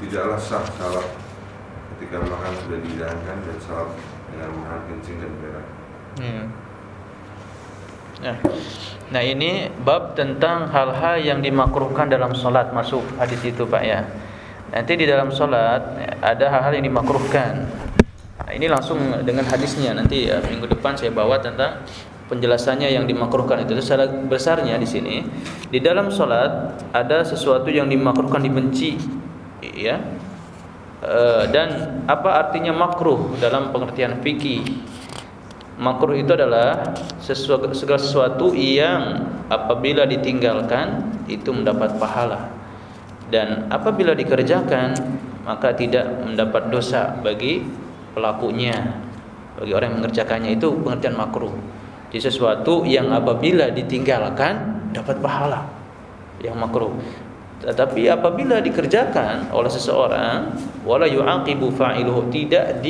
tidaklah sah salat ketika makan sudah dihidangkan dan salat dengan menahan kencing dan berak.
Hmm. Nah, nah ini bab tentang hal-hal yang dimakruhkan dalam solat masuk hadis itu pak ya. Nanti di dalam solat ada hal-hal yang dimakruhkan. Nah, ini langsung dengan hadisnya nanti ya, minggu depan saya bawa tentang penjelasannya yang dimakruhkan itu. Secara besarnya di sini di dalam solat ada sesuatu yang dimakruhkan dibenci, ya. Eh, dan apa artinya makruh dalam pengertian fikih? Makruh itu adalah sesuatu, segala sesuatu yang apabila ditinggalkan itu mendapat pahala. Dan apabila dikerjakan maka tidak mendapat dosa bagi pelakunya bagi orang yang mengerjakannya. Itu pengertian makruh. Jadi sesuatu yang apabila ditinggalkan dapat pahala yang makruh. Tetapi apabila dikerjakan oleh seseorang wala yu'aqibu fa'iluhu tidak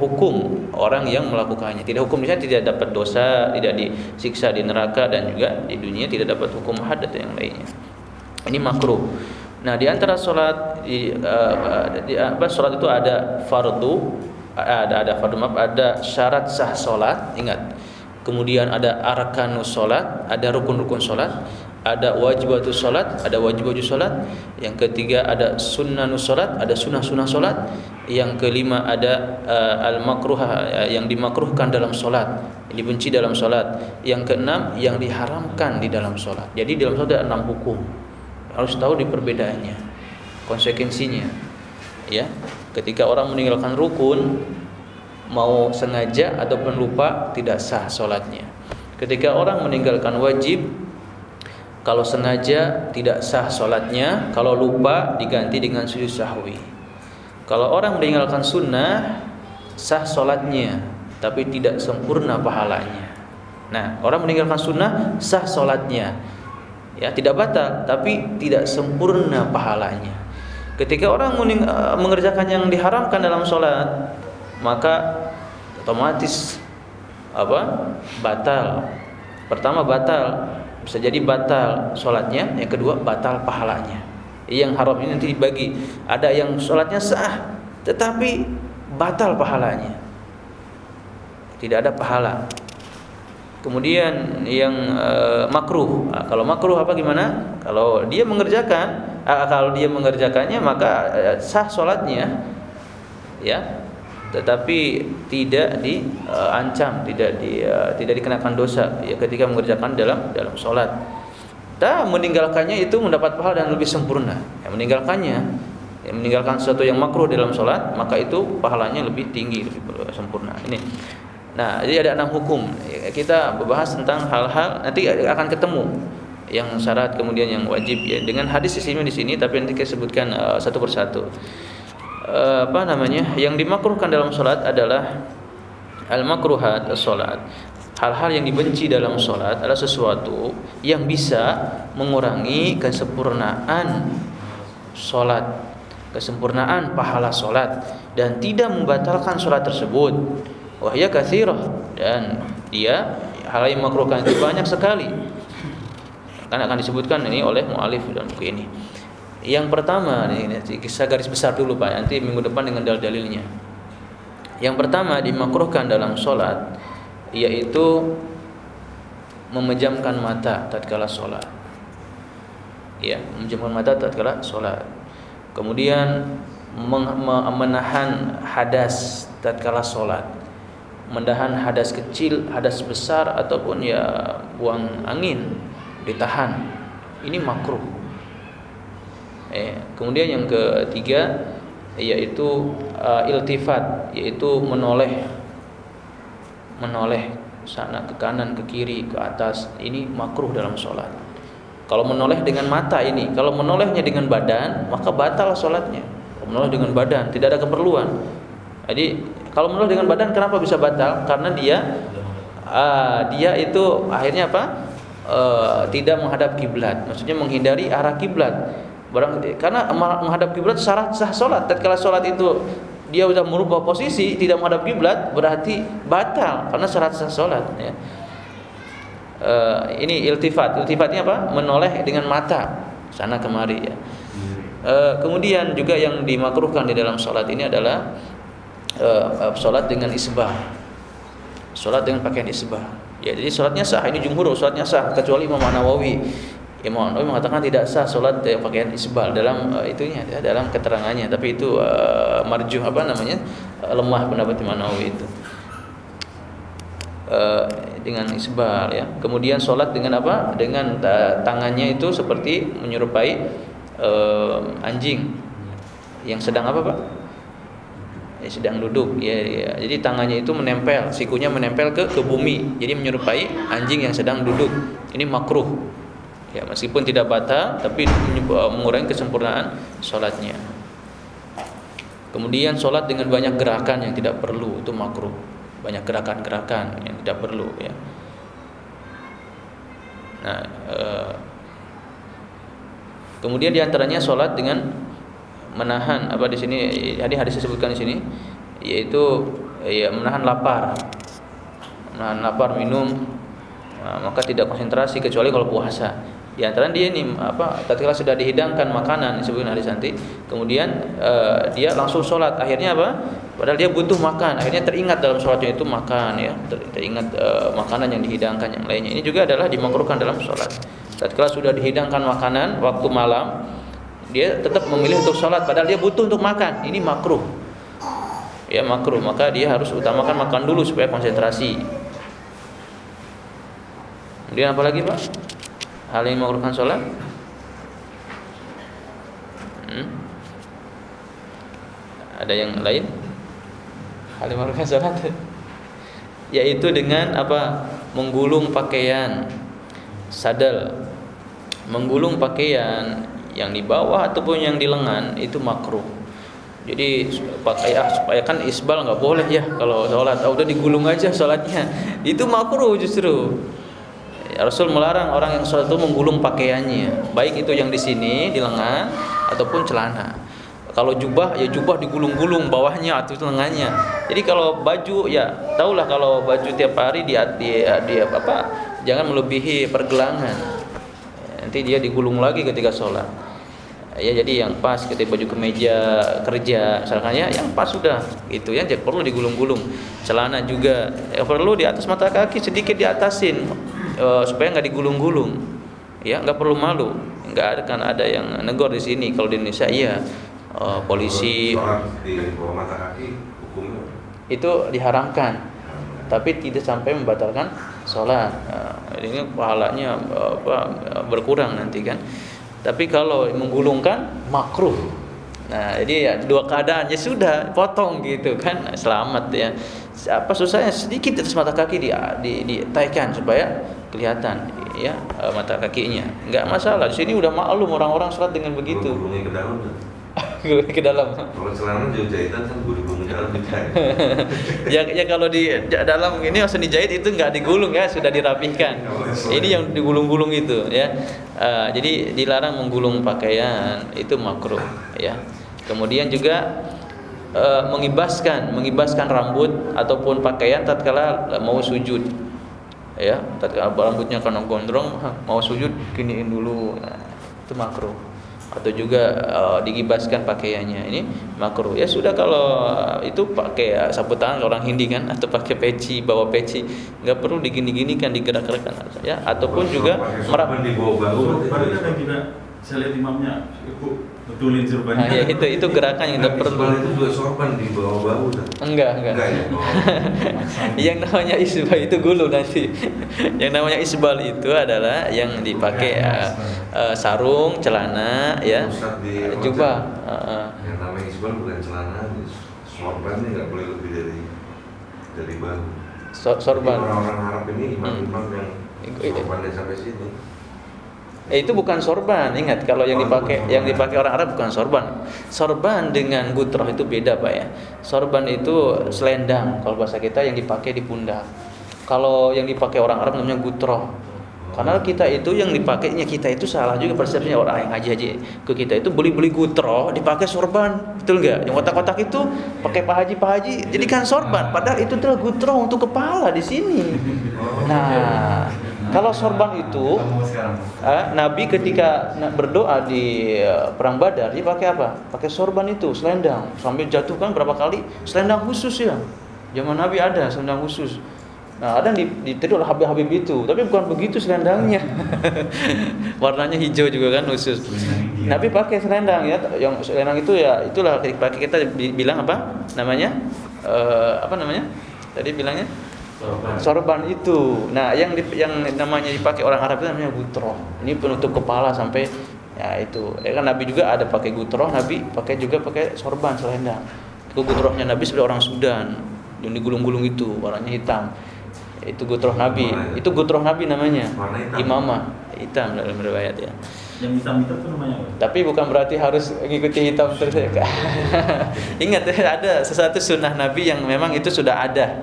dihukum orang yang melakukannya. Tidak hukum di sana tidak dapat dosa, tidak disiksa di neraka dan juga di dunia tidak dapat hukum had atau yang lainnya. Ini makruh. Nah, di antara salat di, uh, di apa salat itu ada fardu, ada ada fardu maaf, ada syarat sah salat, ingat. Kemudian ada arkanus salat, ada rukun-rukun salat, ada wajibatus salat, ada wajib-wajib salat. Yang ketiga ada sunnanus salat, ada sunnah-sunnah salat. Yang kelima ada uh, al-makruha uh, yang dimakruhkan dalam salat, yang dibenci dalam salat. Yang keenam yang diharamkan di dalam salat. Jadi dalam salat ada enam hukum. Harus tahu di perbedaannya, konsekuensinya. Ya, ketika orang meninggalkan rukun mau sengaja ataupun lupa tidak sah salatnya. Ketika orang meninggalkan wajib kalau sengaja tidak sah solatnya, kalau lupa diganti dengan sujud sahwi. Kalau orang meninggalkan sunnah sah solatnya, tapi tidak sempurna pahalanya. Nah, orang meninggalkan sunnah sah solatnya, ya tidak batal, tapi tidak sempurna pahalanya. Ketika orang eh, mengerjakan yang diharamkan dalam solat, maka otomatis apa batal. Pertama batal bisa jadi batal sholatnya yang kedua batal pahalanya. Yang haram ini nanti dibagi. Ada yang sholatnya sah tetapi batal pahalanya. Tidak ada pahala. Kemudian yang e, makruh. Nah, kalau makruh apa gimana? Kalau dia mengerjakan ah, kalau dia mengerjakannya maka e, sah sholatnya. Ya tetapi tidak diancam, tidak di, uh, tidak dikenakan dosa ya ketika mengerjakan dalam dalam sholat. Dan meninggalkannya itu mendapat pahala dan lebih sempurna. Yang meninggalkannya, yang meninggalkan sesuatu yang makruh dalam sholat, maka itu pahalanya lebih tinggi, lebih sempurna. Ini. Nah, jadi ada enam hukum. Kita membahas tentang hal-hal nanti akan ketemu yang syarat kemudian yang wajib ya dengan hadis di sini di sini tapi nanti kita sebutkan uh, satu persatu apa namanya? Yang dimakruhkan dalam sholat adalah al makruhat sholat hal-hal yang dibenci dalam sholat adalah sesuatu yang bisa mengurangi kesempurnaan sholat kesempurnaan pahala sholat dan tidak membatalkan sholat tersebut. Wahya kathirah dan dia hal yang makruhkan itu banyak sekali. Kan akan disebutkan ini oleh mualif dalam buku ini yang pertama ini kisah garis besar dulu Pak, nanti minggu depan dengan dalil-dalilnya. Yang pertama dimakruhkan dalam sholat yaitu memejamkan mata tatkala sholat. Ya, memejamkan mata tatkala sholat. Kemudian menahan hadas tatkala sholat menahan hadas kecil, hadas besar ataupun ya buang angin ditahan. Ini makruh. Eh, kemudian yang ketiga yaitu uh, iltifat, yaitu menoleh menoleh sana ke kanan, ke kiri, ke atas. Ini makruh dalam sholat. Kalau menoleh dengan mata ini, kalau menolehnya dengan badan, maka batal sholatnya. Kalau menoleh dengan badan, tidak ada keperluan. Jadi kalau menurut dengan badan kenapa bisa batal? Karena dia uh, dia itu akhirnya apa? Uh, tidak menghadap kiblat. Maksudnya menghindari arah kiblat. Barang karena menghadap kiblat syarat sah salat. Tatkala salat itu dia sudah merubah posisi tidak menghadap kiblat berarti batal karena syarat sah salat ya. Uh, ini iltifat. Iltifatnya apa? Menoleh dengan mata sana kemari ya. Uh, kemudian juga yang dimakruhkan di dalam salat ini adalah uh, sholat dengan isbah sholat dengan pakaian isbah ya jadi sholatnya sah ini jumhur sholatnya sah kecuali Imam Nawawi Imam Nawawi mengatakan tidak sah sholat dengan pakaian isbal dalam uh, itunya ya, dalam keterangannya. Tapi itu uh, marjuh apa namanya lemah pendapat Imam Nawawi itu. Uh, dengan isbal ya. Kemudian sholat dengan apa? Dengan uh, tangannya itu seperti menyerupai uh, anjing. Yang sedang apa pak? Ya, sedang duduk ya, ya. Jadi tangannya itu menempel sikunya menempel ke ke bumi. Jadi menyerupai anjing yang sedang duduk. Ini makruh ya meskipun tidak batal tapi mengurangi kesempurnaan sholatnya. Kemudian sholat dengan banyak gerakan yang tidak perlu itu makruh. Banyak gerakan-gerakan yang tidak perlu ya. Nah eh, kemudian di antaranya sholat dengan menahan apa di sini hadis hadis disebutkan di sini yaitu ya menahan lapar. Menahan lapar minum nah, maka tidak konsentrasi kecuali kalau puasa di antara dia ini apa tatkala sudah dihidangkan makanan disebutkan hadis nanti kemudian uh, dia langsung sholat. Akhirnya apa? Padahal dia butuh makan. Akhirnya teringat dalam sholatnya itu makan ya. Ter, teringat uh, makanan yang dihidangkan yang lainnya. Ini juga adalah dimakruhkan dalam sholat. Tatkala sudah dihidangkan makanan waktu malam dia tetap memilih untuk sholat. Padahal dia butuh untuk makan. Ini makruh. Ya makruh. Maka dia harus utamakan makan dulu supaya konsentrasi. Kemudian apa lagi pak hal yang makruhkan sholat hmm? ada yang lain hal yang makruhkan sholat yaitu dengan apa menggulung pakaian sadel menggulung pakaian yang di bawah ataupun yang di lengan itu makruh. Jadi pakai ah supaya kan isbal nggak boleh ya kalau sholat. Oh, udah digulung aja sholatnya. Itu makruh justru. Ya, Rasul melarang orang yang sholat itu menggulung pakaiannya, baik itu yang di sini di lengan ataupun celana. Kalau jubah ya jubah digulung-gulung bawahnya atau lengannya. Jadi kalau baju ya tahulah kalau baju tiap hari dia dia, dia apa jangan melebihi pergelangan. Nanti dia digulung lagi ketika sholat. Ya jadi yang pas ketika baju kemeja kerja misalkan ya yang pas sudah. Itu ya jadi perlu digulung-gulung. Celana juga ya perlu di atas mata kaki sedikit diatasin uh, supaya nggak digulung-gulung. Ya nggak perlu malu. Nggak ada kan ada yang negor di sini. Kalau di Indonesia iya. Uh, polisi.
Di bawah mata kaki hukumnya
itu diharamkan. Tapi tidak sampai membatalkan sholat. Nah, ini pahalanya apa berkurang nanti kan. Tapi kalau menggulungkan makruh. Nah jadi ya dua keadaan ya sudah potong gitu kan. Nah, selamat ya. Apa susahnya? Sedikit atas mata kaki di di ditaikan supaya kelihatan ya eh, mata kakinya nggak masalah di sini udah maklum orang-orang sholat dengan begitu
ke dalam
ke dalam.
Kalau celana jahitan kan gulung dalam dijahit.
ya ya kalau di dalam ini langsung dijahit itu nggak digulung ya sudah dirapihkan. Ini yang digulung-gulung itu ya. Uh, jadi dilarang menggulung pakaian itu makruh ya. Kemudian juga uh, mengibaskan mengibaskan rambut ataupun pakaian tatkala mau sujud ya tatkala rambutnya karena gondrong mau sujud giniin dulu. Nah, itu makruh. Atau juga uh, digibaskan pakaiannya. Ini makruh. Ya sudah kalau itu pakai uh, sapu tangan orang Hindi kan atau pakai peci bawa peci. Nggak perlu digini-ginikan digerak-gerakkan ya ataupun juga
merap
saya lihat imamnya ibu betulin surbannya.
Nah, ya itu itu gerakan yang tidak perlu.
itu juga sorban di bawah bahu kan?
Enggak, enggak.
Enggak ya? Oh.
yang namanya isbal itu gulu nanti. yang namanya isbal itu adalah yang dipakai uh, uh, sarung, celana, ya,
di
jubah. Uh, uh.
Yang namanya isbal bukan celana, sorban ini nggak boleh lebih dari dari bahu.
So- sorban.
Orang-orang Arab ini imam-imam
Hmm.
yang
Iya.
sorbannya sampai sini.
Eh, itu bukan sorban, ingat kalau yang dipakai yang dipakai orang Arab bukan sorban. Sorban dengan gutroh itu beda pak ya. Sorban itu selendang kalau bahasa kita yang dipakai di pundak. Kalau yang dipakai orang Arab namanya gutroh. Karena kita itu yang dipakainya kita itu salah juga persepsinya orang yang haji-haji ke kita itu beli-beli gutroh dipakai sorban betul nggak? Yang kotak-kotak itu pakai pak haji pak haji jadikan sorban padahal itu adalah gutroh untuk kepala di sini. Nah kalau sorban itu Eh, Nabi ketika berdoa di eh, perang Badar dia pakai apa? Pakai sorban itu, selendang. Sampai jatuh kan berapa kali? Selendang khusus ya. Zaman Nabi ada selendang khusus. Nah, ada yang di- ditiru oleh Habib-Habib itu, tapi bukan begitu selendangnya. Warnanya hijau juga kan khusus. Nabi pakai selendang ya, yang selendang itu ya itulah pakai kita bi- bilang apa? Namanya? Eh, apa namanya? Tadi bilangnya? Sorban itu. Nah, yang di, yang namanya dipakai orang Arab itu namanya gutroh. Ini penutup kepala sampai ya itu. Ya kan Nabi juga ada pakai gutroh, Nabi pakai juga pakai sorban selendang. Itu gutrohnya Nabi sebenarnya orang Sudan yang digulung-gulung itu warnanya hitam. Itu gutroh Nabi.
Warna-
Itu gutroh Nabi namanya.
Hitam.
Imamah hitam dalam riwayat ya.
Yang hitam-hitam itu namanya apa?
Tapi bukan berarti harus mengikuti hitam terus. Ingat ya, ada sesuatu sunnah Nabi yang memang itu sudah ada.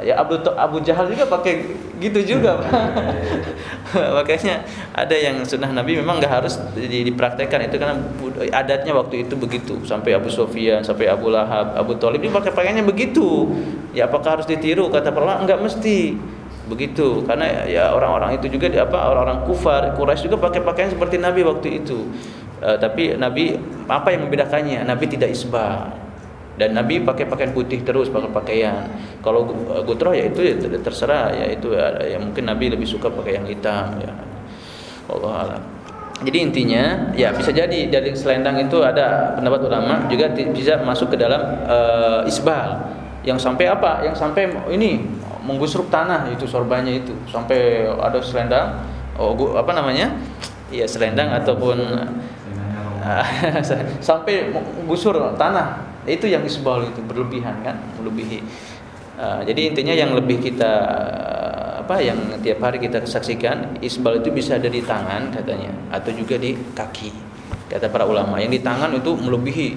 Ya Abu Abu Jahal juga pakai gitu juga, Pak. Makanya ada yang sunnah Nabi memang nggak harus di- dipraktekkan itu karena adatnya waktu itu begitu. Sampai Abu Sofyan, sampai Abu Lahab, Abu Thalib dia pakai pakaiannya begitu. Ya apakah harus ditiru? Kata para ulama enggak mesti begitu karena ya orang-orang itu juga di apa orang-orang kufar Quraisy juga pakai pakaian seperti Nabi waktu itu Eh, tapi Nabi apa yang membedakannya Nabi tidak isbal dan Nabi pakai pakaian putih terus pakai pakaian. Kalau gu- gutroh ya itu ya ter- terserah. Ya itu ya, ya mungkin Nabi lebih suka pakai yang hitam ya. Allah alam. Jadi intinya ya bisa jadi dari selendang itu ada pendapat ulama juga bisa masuk ke dalam eh, isbal. Yang sampai apa? Yang sampai ini menggusur tanah itu sorbannya itu. Sampai ada selendang oh gu- apa namanya? Ya selendang ataupun sampai gusur tanah itu yang isbal itu berlebihan kan? Melebihi. Uh, jadi intinya yang lebih kita apa yang tiap hari kita saksikan isbal itu bisa ada di tangan katanya. Atau juga di kaki kata para ulama. Yang di tangan itu melebihi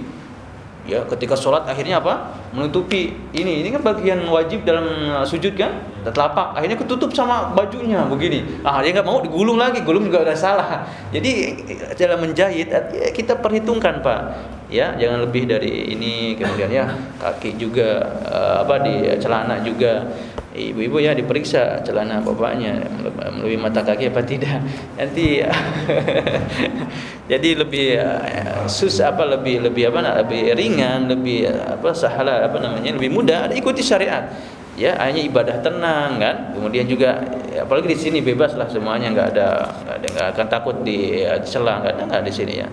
ya ketika sholat akhirnya apa? Menutupi ini. Ini kan bagian wajib dalam uh, sujud kan? Telapak. Akhirnya ketutup sama bajunya begini. Ah dia nggak mau digulung lagi. Gulung juga udah salah. Jadi dalam menjahit ya, kita perhitungkan pak. Ya jangan lebih dari ini. Kemudian ya kaki juga uh, apa di celana juga ibu-ibu ya diperiksa celana bapaknya melalui mata kaki apa tidak. Nanti jadi lebih uh, sus apa lebih lebih apa lebih ringan lebih uh, apa sahala apa namanya lebih mudah ikuti syariat. Ya hanya ibadah tenang kan? Kemudian juga ya, apalagi di sini bebas lah semuanya nggak ada nggak nggak akan takut di uh, dicela nggak ada nggak di sini ya.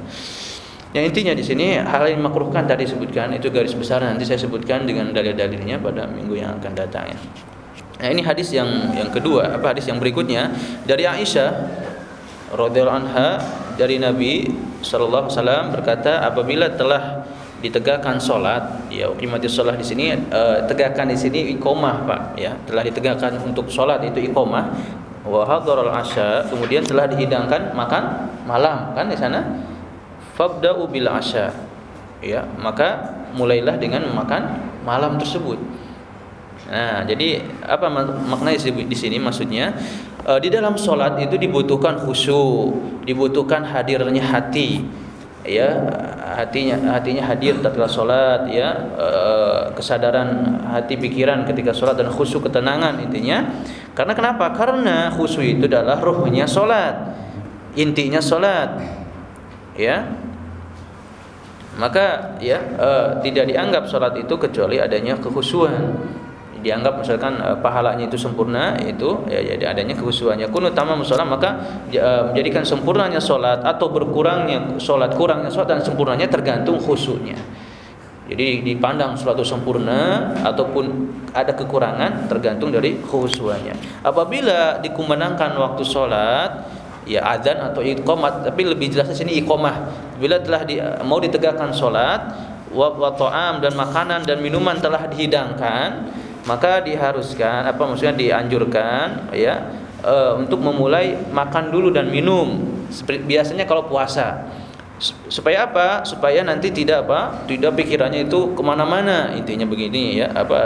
Yang intinya di sini hal yang makruhkan tadi sebutkan itu garis besar nanti saya sebutkan dengan dalil-dalilnya pada minggu yang akan datang ya. Nah, ini hadis yang yang kedua, apa hadis yang berikutnya? Dari Aisyah radhiyallahu anha dari Nabi sallallahu alaihi wasallam berkata apabila telah ditegakkan salat ya ukimati salat di sini eh, tegakkan di sini iqamah Pak ya. Telah ditegakkan untuk salat itu iqamah. Wa hadaral asya kemudian telah dihidangkan makan malam kan di sana? Fabda'u bil asya. Ya maka mulailah dengan makan malam tersebut nah jadi apa mak- makna di sini maksudnya Eh, di dalam sholat itu dibutuhkan khusyuk dibutuhkan hadirnya hati ya hatinya hatinya hadir tatkala sholat ya eh, kesadaran hati pikiran ketika sholat dan khusyuk ketenangan intinya. Karena kenapa? Karena khusyuk itu adalah ruhnya sholat intinya sholat ya. Maka ya uh, tidak dianggap sholat itu kecuali adanya kekhusyuan dianggap misalkan uh, pahalanya itu sempurna itu ya jadi adanya kekhusyuannya kun utama musola maka uh, menjadikan sempurnanya sholat atau berkurangnya sholat kurangnya sholat dan sempurnanya tergantung khusyuknya. Jadi dipandang suatu sempurna ataupun ada kekurangan tergantung dari khusyuannya apabila dikumandangkan waktu sholat ya adzan atau iqamah tapi lebih jelas di sini iqamah. Bila telah di, mau ditegakkan salat wa, wa dan makanan dan minuman telah dihidangkan maka diharuskan apa maksudnya dianjurkan ya e, untuk memulai makan dulu dan minum seperti biasanya kalau puasa supaya apa supaya nanti tidak apa tidak pikirannya itu ke mana-mana intinya begini ya apa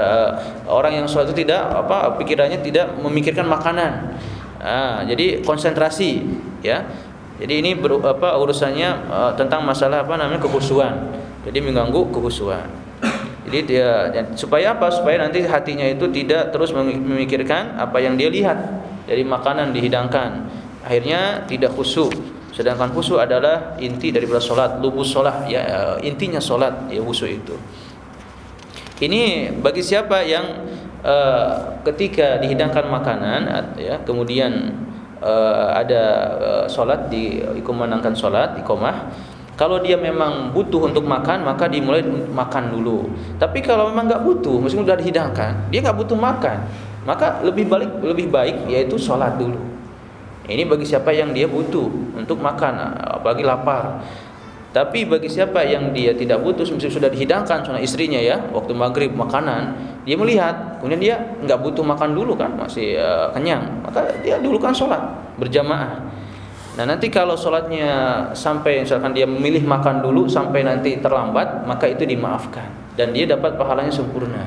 orang yang suatu tidak apa pikirannya tidak memikirkan makanan Ah, jadi konsentrasi ya. Jadi ini ber, apa urusannya uh, tentang masalah apa namanya kekhusyuan. Jadi mengganggu kekhusyuan. Jadi dia supaya apa? Supaya nanti hatinya itu tidak terus memikirkan apa yang dia lihat dari makanan dihidangkan. Akhirnya tidak khusyuk. Sedangkan khusyuk adalah inti daripada solat, lubus solat ya uh, intinya solat ya khusyuk itu. Ini bagi siapa yang uh, ketika dihidangkan makanan ya kemudian uh, ada uh, sholat di ikumandangkan sholat ikomah kalau dia memang butuh untuk makan maka dimulai makan dulu. Tapi kalau memang nggak butuh meskipun sudah dihidangkan dia nggak butuh makan maka lebih balik lebih baik yaitu sholat dulu. Ini bagi siapa yang dia butuh untuk makan apalagi lapar. Tapi bagi siapa yang dia tidak butuh mesti sudah dihidangkan sama istrinya ya waktu maghrib makanan dia melihat kemudian dia nggak butuh makan dulu kan masih uh, kenyang maka dia dulu kan sholat berjamaah. Nah nanti kalau sholatnya sampai misalkan dia memilih makan dulu sampai nanti terlambat maka itu dimaafkan. Dan dia dapat pahalanya sempurna.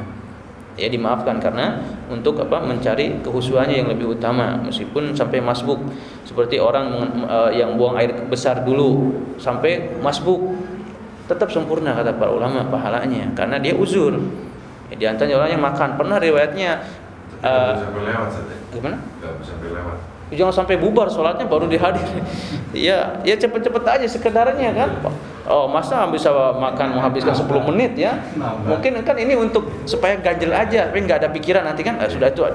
Ya dimaafkan karena untuk apa? Mencari kehusuannya yang lebih utama meskipun sampai masbuk. Seperti orang uh, yang buang air besar dulu sampai masbuk. Tetap sempurna kata para ulama pahalanya. Karena dia uzur. Ya, di antaranya orang yang makan. Pernah riwayatnya
uh, lewat
gimana?
Gak sampai lewat
jangan sampai bubar sholatnya baru dihadir ya ya cepet-cepet aja sekedarnya kan. Oh masa bisa makan menghabiskan 10 menit ya? Mungkin kan ini untuk supaya ganjel aja tapi nggak ada pikiran nanti kan. Eh, sudah itu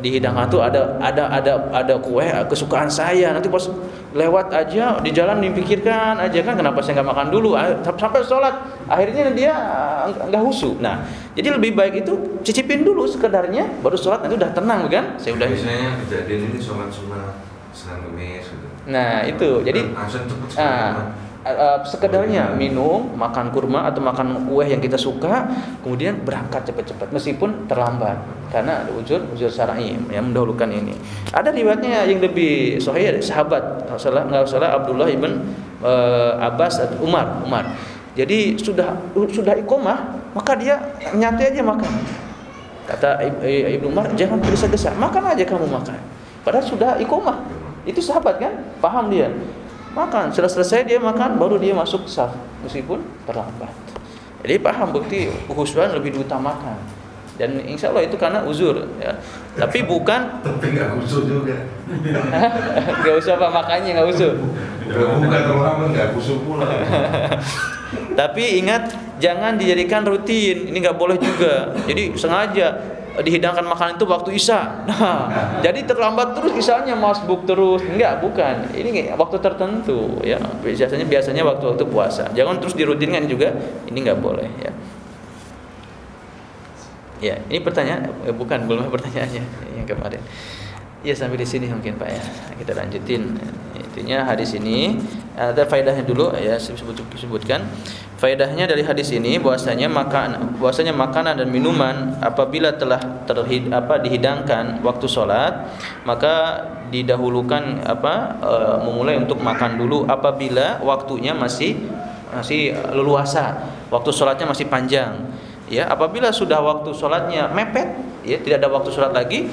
di hidangan tuh ada ada ada ada kue kesukaan saya. Nanti pas lewat aja di jalan dipikirkan aja kan kenapa saya nggak makan dulu? Ah, sampai sholat. Akhirnya dia ah, nggak husu nah jadi lebih baik itu cicipin dulu sekedarnya baru sholat nanti udah tenang kan?
Saya udah biasanya kejadian ini sholat sunat senang kemis gitu.
Nah itu. Jadi ah, uh, sekedarnya minum, makan kurma atau makan kue yang kita suka, kemudian berangkat cepat-cepat meskipun terlambat karena ada ujur ujur syar'i yang mendahulukan ini. Ada riwayatnya yang lebih sahih sahabat, salah nggak salah Abdullah ibn uh, Abbas atau Umar, Umar. Jadi sudah sudah ikomah, maka dia nyantai aja makan. Kata Ibnu Umar, jangan tergesa-gesa, makan aja kamu makan. Padahal sudah ikomah. Itu sahabat kan? Paham dia makan. Setelah selesai dia makan baru dia masuk saf. Meskipun terlambat. Jadi paham bukti khusyuan lebih diutamakan. Dan insya Allah itu karena uzur ya. Tapi bukan
tapi nggak khusyuk juga.
Nggak usah apa makanya nggak usah
bukan terlambat nggak khusyuk pula.
Tapi ingat jangan dijadikan rutin. Ini nggak boleh juga. Jadi sengaja dihidangkan makanan itu waktu isya. Nah, jadi terlambat terus isanya masbuk terus. Enggak, bukan. Ini waktu tertentu ya. Biasanya biasanya waktu-waktu puasa. Jangan terus dirutinkan juga. Ini enggak boleh ya. Ya, ini pertanyaan eh, bukan belum pertanyaannya yang kemarin. Ya sampai di sini mungkin Pak ya. Kita lanjutin. Intinya hadis ini ada faedahnya dulu ya sebut sebutkan. Faedahnya dari hadis ini bahwasanya makan bahwasanya makanan dan minuman apabila telah terhid apa dihidangkan waktu sholat maka didahulukan apa e, memulai untuk makan dulu apabila waktunya masih masih leluasa waktu sholatnya masih panjang. Ya apabila sudah waktu sholatnya mepet ya tidak ada waktu sholat lagi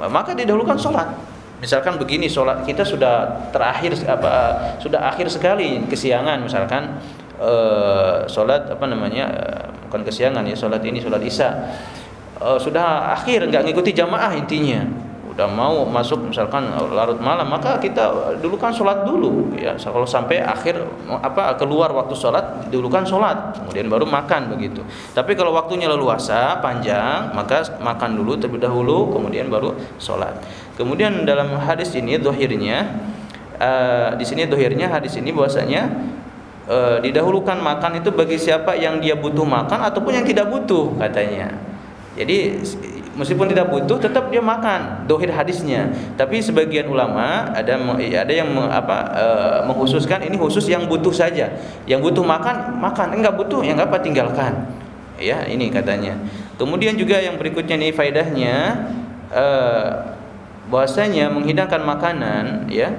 maka didahulukan sholat. Misalkan begini sholat kita sudah terakhir apa sudah akhir sekali kesiangan misalkan uh, sholat apa namanya uh, bukan kesiangan ya sholat ini sholat isya. Uh, sudah akhir nggak ngikuti jamaah intinya. Udah mau masuk misalkan larut malam maka kita dulukan sholat dulu ya. Kalau sampai akhir apa keluar waktu sholat dulukan sholat. Kemudian baru makan begitu. Tapi kalau waktunya leluasa panjang maka makan dulu terlebih dahulu kemudian baru sholat. Kemudian dalam hadis ini dohirnya uh, di sini dohirnya hadis ini bahwasanya uh, didahulukan makan itu bagi siapa yang dia butuh makan ataupun yang tidak butuh katanya. Jadi meskipun tidak butuh tetap dia makan. Dohir hadisnya. Tapi sebagian ulama ada ada yang apa e, mengkhususkan ini khusus yang butuh saja. Yang butuh makan makan. Enggak butuh yang apa tinggalkan. Ya ini katanya. Kemudian juga yang berikutnya nih faedahnya e, bahwasanya menghidangkan makanan ya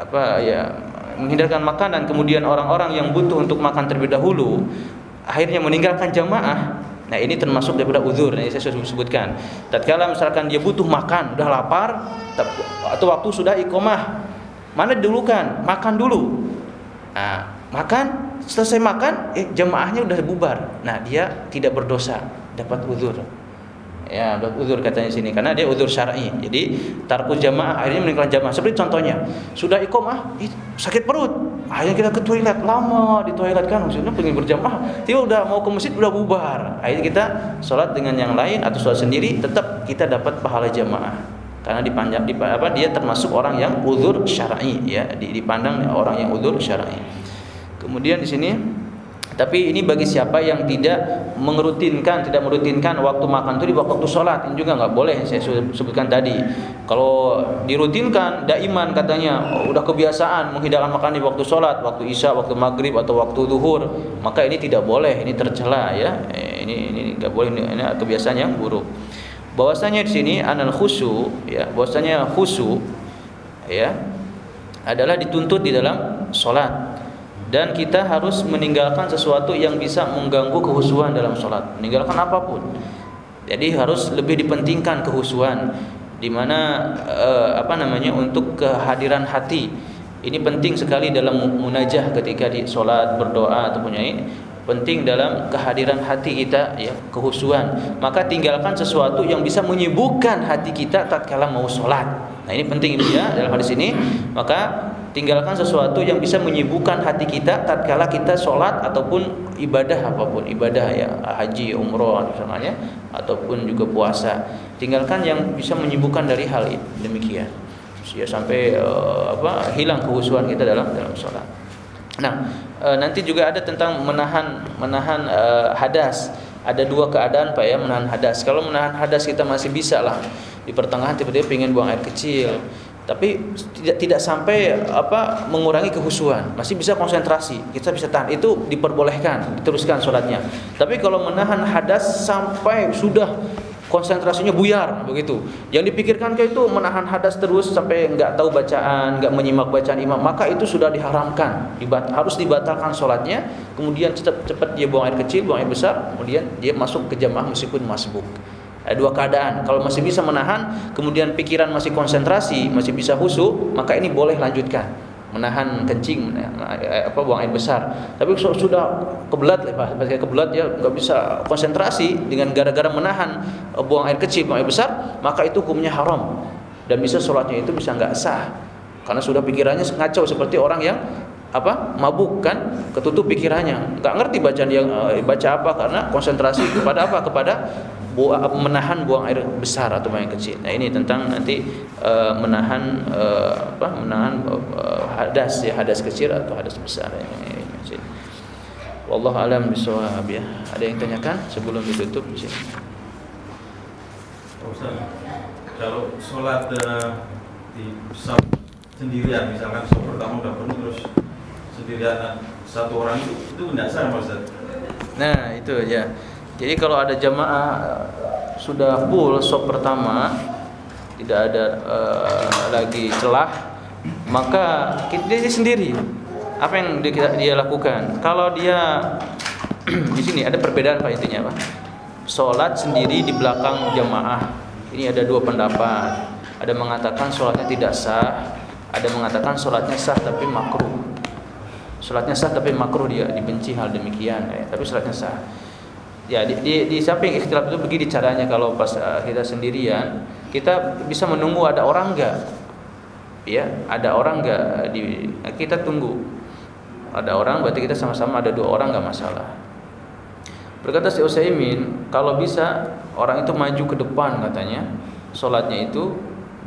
apa ya menghindarkan makanan kemudian orang-orang yang butuh untuk makan terlebih dahulu akhirnya meninggalkan jamaah Nah ini termasuk daripada uzur. Nah, saya sudah sebutkan. Tatkala misalkan dia butuh makan, udah lapar, atau waktu sudah ikomah, mana dulukan? Makan dulu. Nah, makan, selesai makan, eh jemaahnya udah bubar. Nah dia tidak berdosa, dapat uzur ya uzur katanya sini karena dia uzur syar'i. Jadi tarku jamaah akhirnya meninggalkan jamaah. Seperti contohnya, sudah iqamah sakit perut. Akhirnya kita ke toilet lama di toilet kan maksudnya pengen berjamaah. Tiba udah mau ke masjid udah bubar. Akhirnya kita sholat dengan yang lain atau sholat sendiri tetap kita dapat pahala jamaah. Karena dipandang di apa dia termasuk orang yang uzur syar'i ya, dipandang orang yang uzur syar'i. Kemudian di sini tapi ini bagi siapa yang tidak mengerutinkan, tidak merutinkan waktu makan itu di waktu sholat, ini juga nggak boleh. Saya sebutkan tadi. Kalau dirutinkan, daiman katanya, udah kebiasaan menghidangkan makan di waktu sholat, waktu isya, waktu maghrib atau waktu duhur, maka ini tidak boleh. Ini tercela ya. Eh, ini ini nggak boleh. Ini, ini kebiasaan yang buruk. Bahwasanya di sini anal khusu, ya, bahwasanya khusu, ya, adalah dituntut di dalam sholat dan kita harus meninggalkan sesuatu yang bisa mengganggu kehusuan dalam sholat. Meninggalkan apa pun. Jadi harus lebih dipentingkan kehusuan. Di mana eh, apa namanya untuk kehadiran hati. Ini penting sekali dalam munajah ketika di sholat berdoa ataupun ini penting dalam kehadiran hati kita ya kehusuan. Maka tinggalkan sesuatu yang bisa menyibukkan hati kita tatkala mau sholat. Nah ini penting ya dalam hadis ini. Maka tinggalkan sesuatu yang bisa menyibukkan hati kita tatkala kita sholat ataupun ibadah apa pun ibadah ya haji umroh misalnya ataupun juga puasa. Tinggalkan yang bisa menyibukkan dari hal itu demikian. Ya sampai uh, apa hilang kehusuan kita dalam dalam sholat. Nah uh, nanti juga ada tentang menahan menahan uh, hadas. Ada dua keadaan pak ya menahan hadas. Kalau menahan hadas kita masih bisa lah. Di pertengahan tiba-tiba pengen buang air kecil tapi tidak tidak sampai apa mengurangi kehusuan. Masih bisa konsentrasi kita bisa tahan. Itu diperbolehkan diteruskan sholatnya. Tapi kalau menahan hadas sampai sudah konsentrasinya buyar begitu. Yang dipikirkan kayak itu menahan hadas terus sampai nggak tahu bacaan nggak menyimak bacaan imam maka itu sudah diharamkan. Dibat harus dibatalkan sholatnya kemudian cepat cepat dia buang air kecil buang air besar kemudian dia masuk ke jamaah meskipun masbuk ada dua keadaan. Kalau masih bisa menahan, kemudian pikiran masih konsentrasi, masih bisa husu, maka ini boleh lanjutkan. Menahan kencing, eh, apa buang air besar. Tapi sudah kebelat, masih kebelat ya nggak bisa konsentrasi dengan gara-gara menahan eh, buang air kecil, buang air besar, maka itu hukumnya haram dan bisa sholatnya itu bisa nggak sah karena sudah pikirannya ngacau seperti orang yang apa mabuk kan ketutup pikirannya nggak ngerti bacaan yang eh, baca apa karena konsentrasi kepada apa kepada menahan buang air besar atau buang air kecil. Nah ini tentang nanti uh, menahan uh, apa menahan uh, hadas ya hadas kecil atau hadas besar ya. Wallahu alam bisawab ya. Ada yang tanyakan sebelum ditutup di sini?
Ustaz, kalau sholat uh, di sab sendirian misalkan sab pertama udah penuh terus sendirian satu orang itu itu tidak sah Ustaz.
Nah, itu ya. Jadi kalau ada jamaah sudah full sop pertama tidak ada uh, lagi celah maka dia sendiri apa yang dia, dia lakukan. Kalau dia di sini ada perbedaan pak intinya pak. Sholat sendiri di belakang jamaah. Ini ada dua pendapat. Ada mengatakan sholatnya tidak sah ada mengatakan sholatnya sah tapi makruh. Sholatnya sah tapi makruh dia dibenci hal demikian ya. tapi sholatnya sah ya di, di, di samping ikhtilaf itu begini caranya kalau pas uh, kita sendirian kita bisa menunggu ada orang enggak ya ada orang enggak di kita tunggu. Ada orang berarti kita sama-sama ada dua orang enggak masalah. Berkata si Utsaimin kalau bisa orang itu maju ke depan katanya sholatnya itu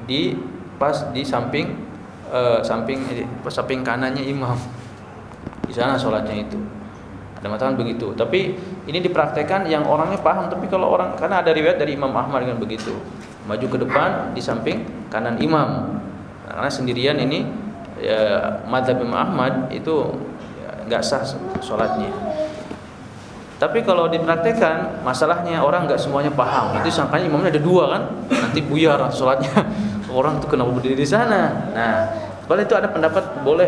di pas di samping uh, samping samping kanannya imam. Di sana sholatnya itu ada mengatakan begitu. Tapi ini dipraktekkan yang orangnya paham. Tapi kalau orang karena ada riwayat dari Imam Ahmad dengan begitu. Maju ke depan di samping kanan imam. Karena sendirian ini ya, madhab Imam Ahmad itu ya, nggak sah sholatnya. Tapi kalau dipraktekkan masalahnya orang nggak semuanya paham. Nanti sangkanya imamnya ada dua kan? Nanti buyar sholatnya. Orang tuh kenapa berdiri di sana? Nah kalau itu ada pendapat boleh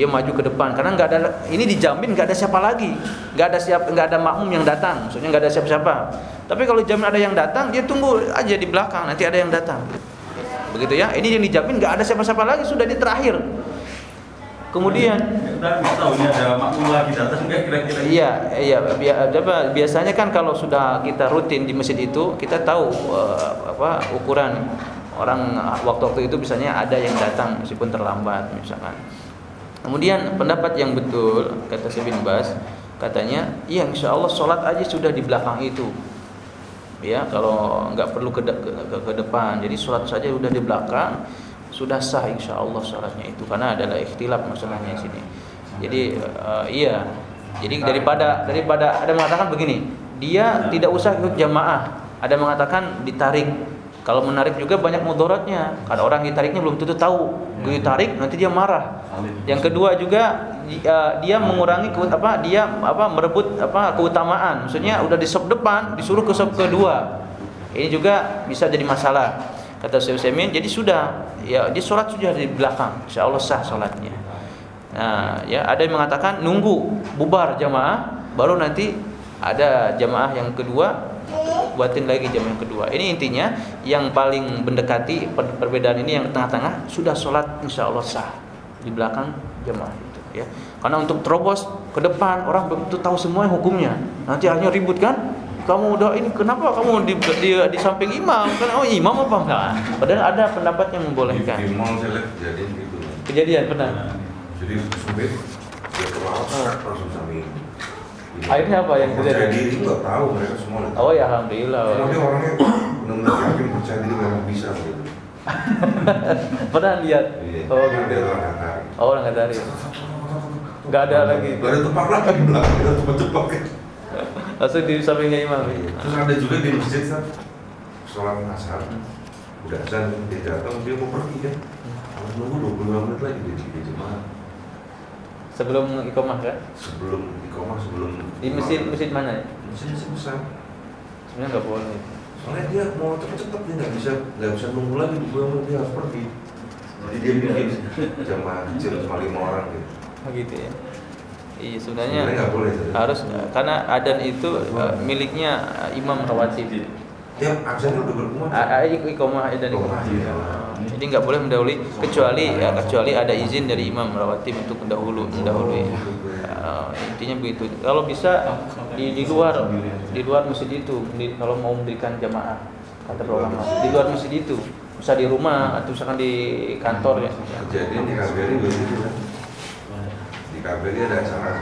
dia maju ke depan. Karena nggak ada ini dijamin nggak ada siapa lagi. Nggak ada siapa nggak ada makmum yang datang. Maksudnya nggak ada siapa-siapa. Tapi kalau jamin ada yang datang dia tunggu aja di belakang. Nanti ada yang datang. Begitu ya. Ini yang dijamin nggak ada siapa-siapa lagi. Sudah di terakhir. Kemudian
tahu ini ada makmum lagi datang kira-kira.
Iya iya. Biasanya kan kalau sudah kita rutin di masjid itu kita tahu uh, apa ukuran. Orang waktu-waktu itu misalnya ada yang datang meskipun terlambat misalkan Kemudian pendapat yang betul kata bin Bas katanya, iya insya Allah sholat aja sudah di belakang itu. Ya kalau nggak perlu ke, ke, ke, ke depan, jadi sholat saja sudah di belakang sudah sah insya Allah sholatnya itu. Karena adalah ikhtilaf masalahnya sini. Jadi uh, iya, jadi daripada daripada ada mengatakan begini, dia tidak usah ikut jamaah, ada mengatakan ditarik kalau menarik juga banyak mudaratnya. Karena orang ditariknya belum tentu tahu. Dia ditarik nanti dia marah. Yang kedua juga dia mengurangi apa dia apa merebut apa keutamaan. Maksudnya udah di sop depan disuruh ke sop kedua. Ini juga bisa jadi masalah. Kata Syekh Utsaimin, jadi sudah ya dia sholat sudah di belakang. Insya Allah sah sholatnya. Nah, ya ada yang mengatakan nunggu bubar jamaah baru nanti ada jamaah yang kedua buatin lagi jam yang kedua. Ini intinya yang paling mendekati perbedaan ini yang tengah-tengah sudah sholat insya Allah sah di belakang jamaah itu ya. Karena untuk terobos ke depan orang begitu tahu semua hukumnya. Nanti akhirnya ribut kan? Kamu udah ini kenapa kamu di di, di samping imam? Kan oh imam apa enggak? Padahal ada pendapat yang membolehkan.
Di, di mall saya kejadian gitu.
Kejadian pernah.
Jadi dia langsung samping
Akhirnya apa yang
terjadi? Percaya diri nggak tahu mereka semua.
Oh ya alhamdulillah.
Cuma dia orangnya benar-benar yakin percaya diri memang bisa gitu.
Pernah lihat?
Iya.
Oh gitu.
Orang Qatari.
Oh orang Qatari. Gak ada lagi.
Gak ada tempat lagi di belakang kita cepat-cepat.
Langsung di sampingnya imam.
Iya. Terus ada juga di masjid kan sholat asar. Udah azan dia datang dia mau pergi kan. Harus nunggu 25 menit lagi dia di jemaah.
Sebelum ikomah kan?
Sebelum ikomah sebelum
di masjid masjid mana ya?
Masjid besar.
Sebenarnya nggak boleh.
Soalnya dia mau cepet-cepet dia nggak bisa nggak bisa nunggu lagi dia harus pergi. Jadi dia bikin jamaah kecil cuma lima orang gitu.
Oh gitu ya. Iya sebenarnya
nggak boleh
harus karena adan itu uh, miliknya imam rawatib.
Tiap azannya udah berkumandang.
Ah, ikomah dan ikomah. Jadi nggak boleh mendahului kecuali ya, kecuali ada izin dari imam rawatib untuk mendahulu mendahului. Uh, intinya begitu. Kalau bisa di, di luar di luar masjid itu di, kalau mau memberikan jamaah kata ulama di luar masjid itu bisa di rumah atau misalkan di kantor ya.
Jadi di KBRI begitu kan. Di KBRI ada acara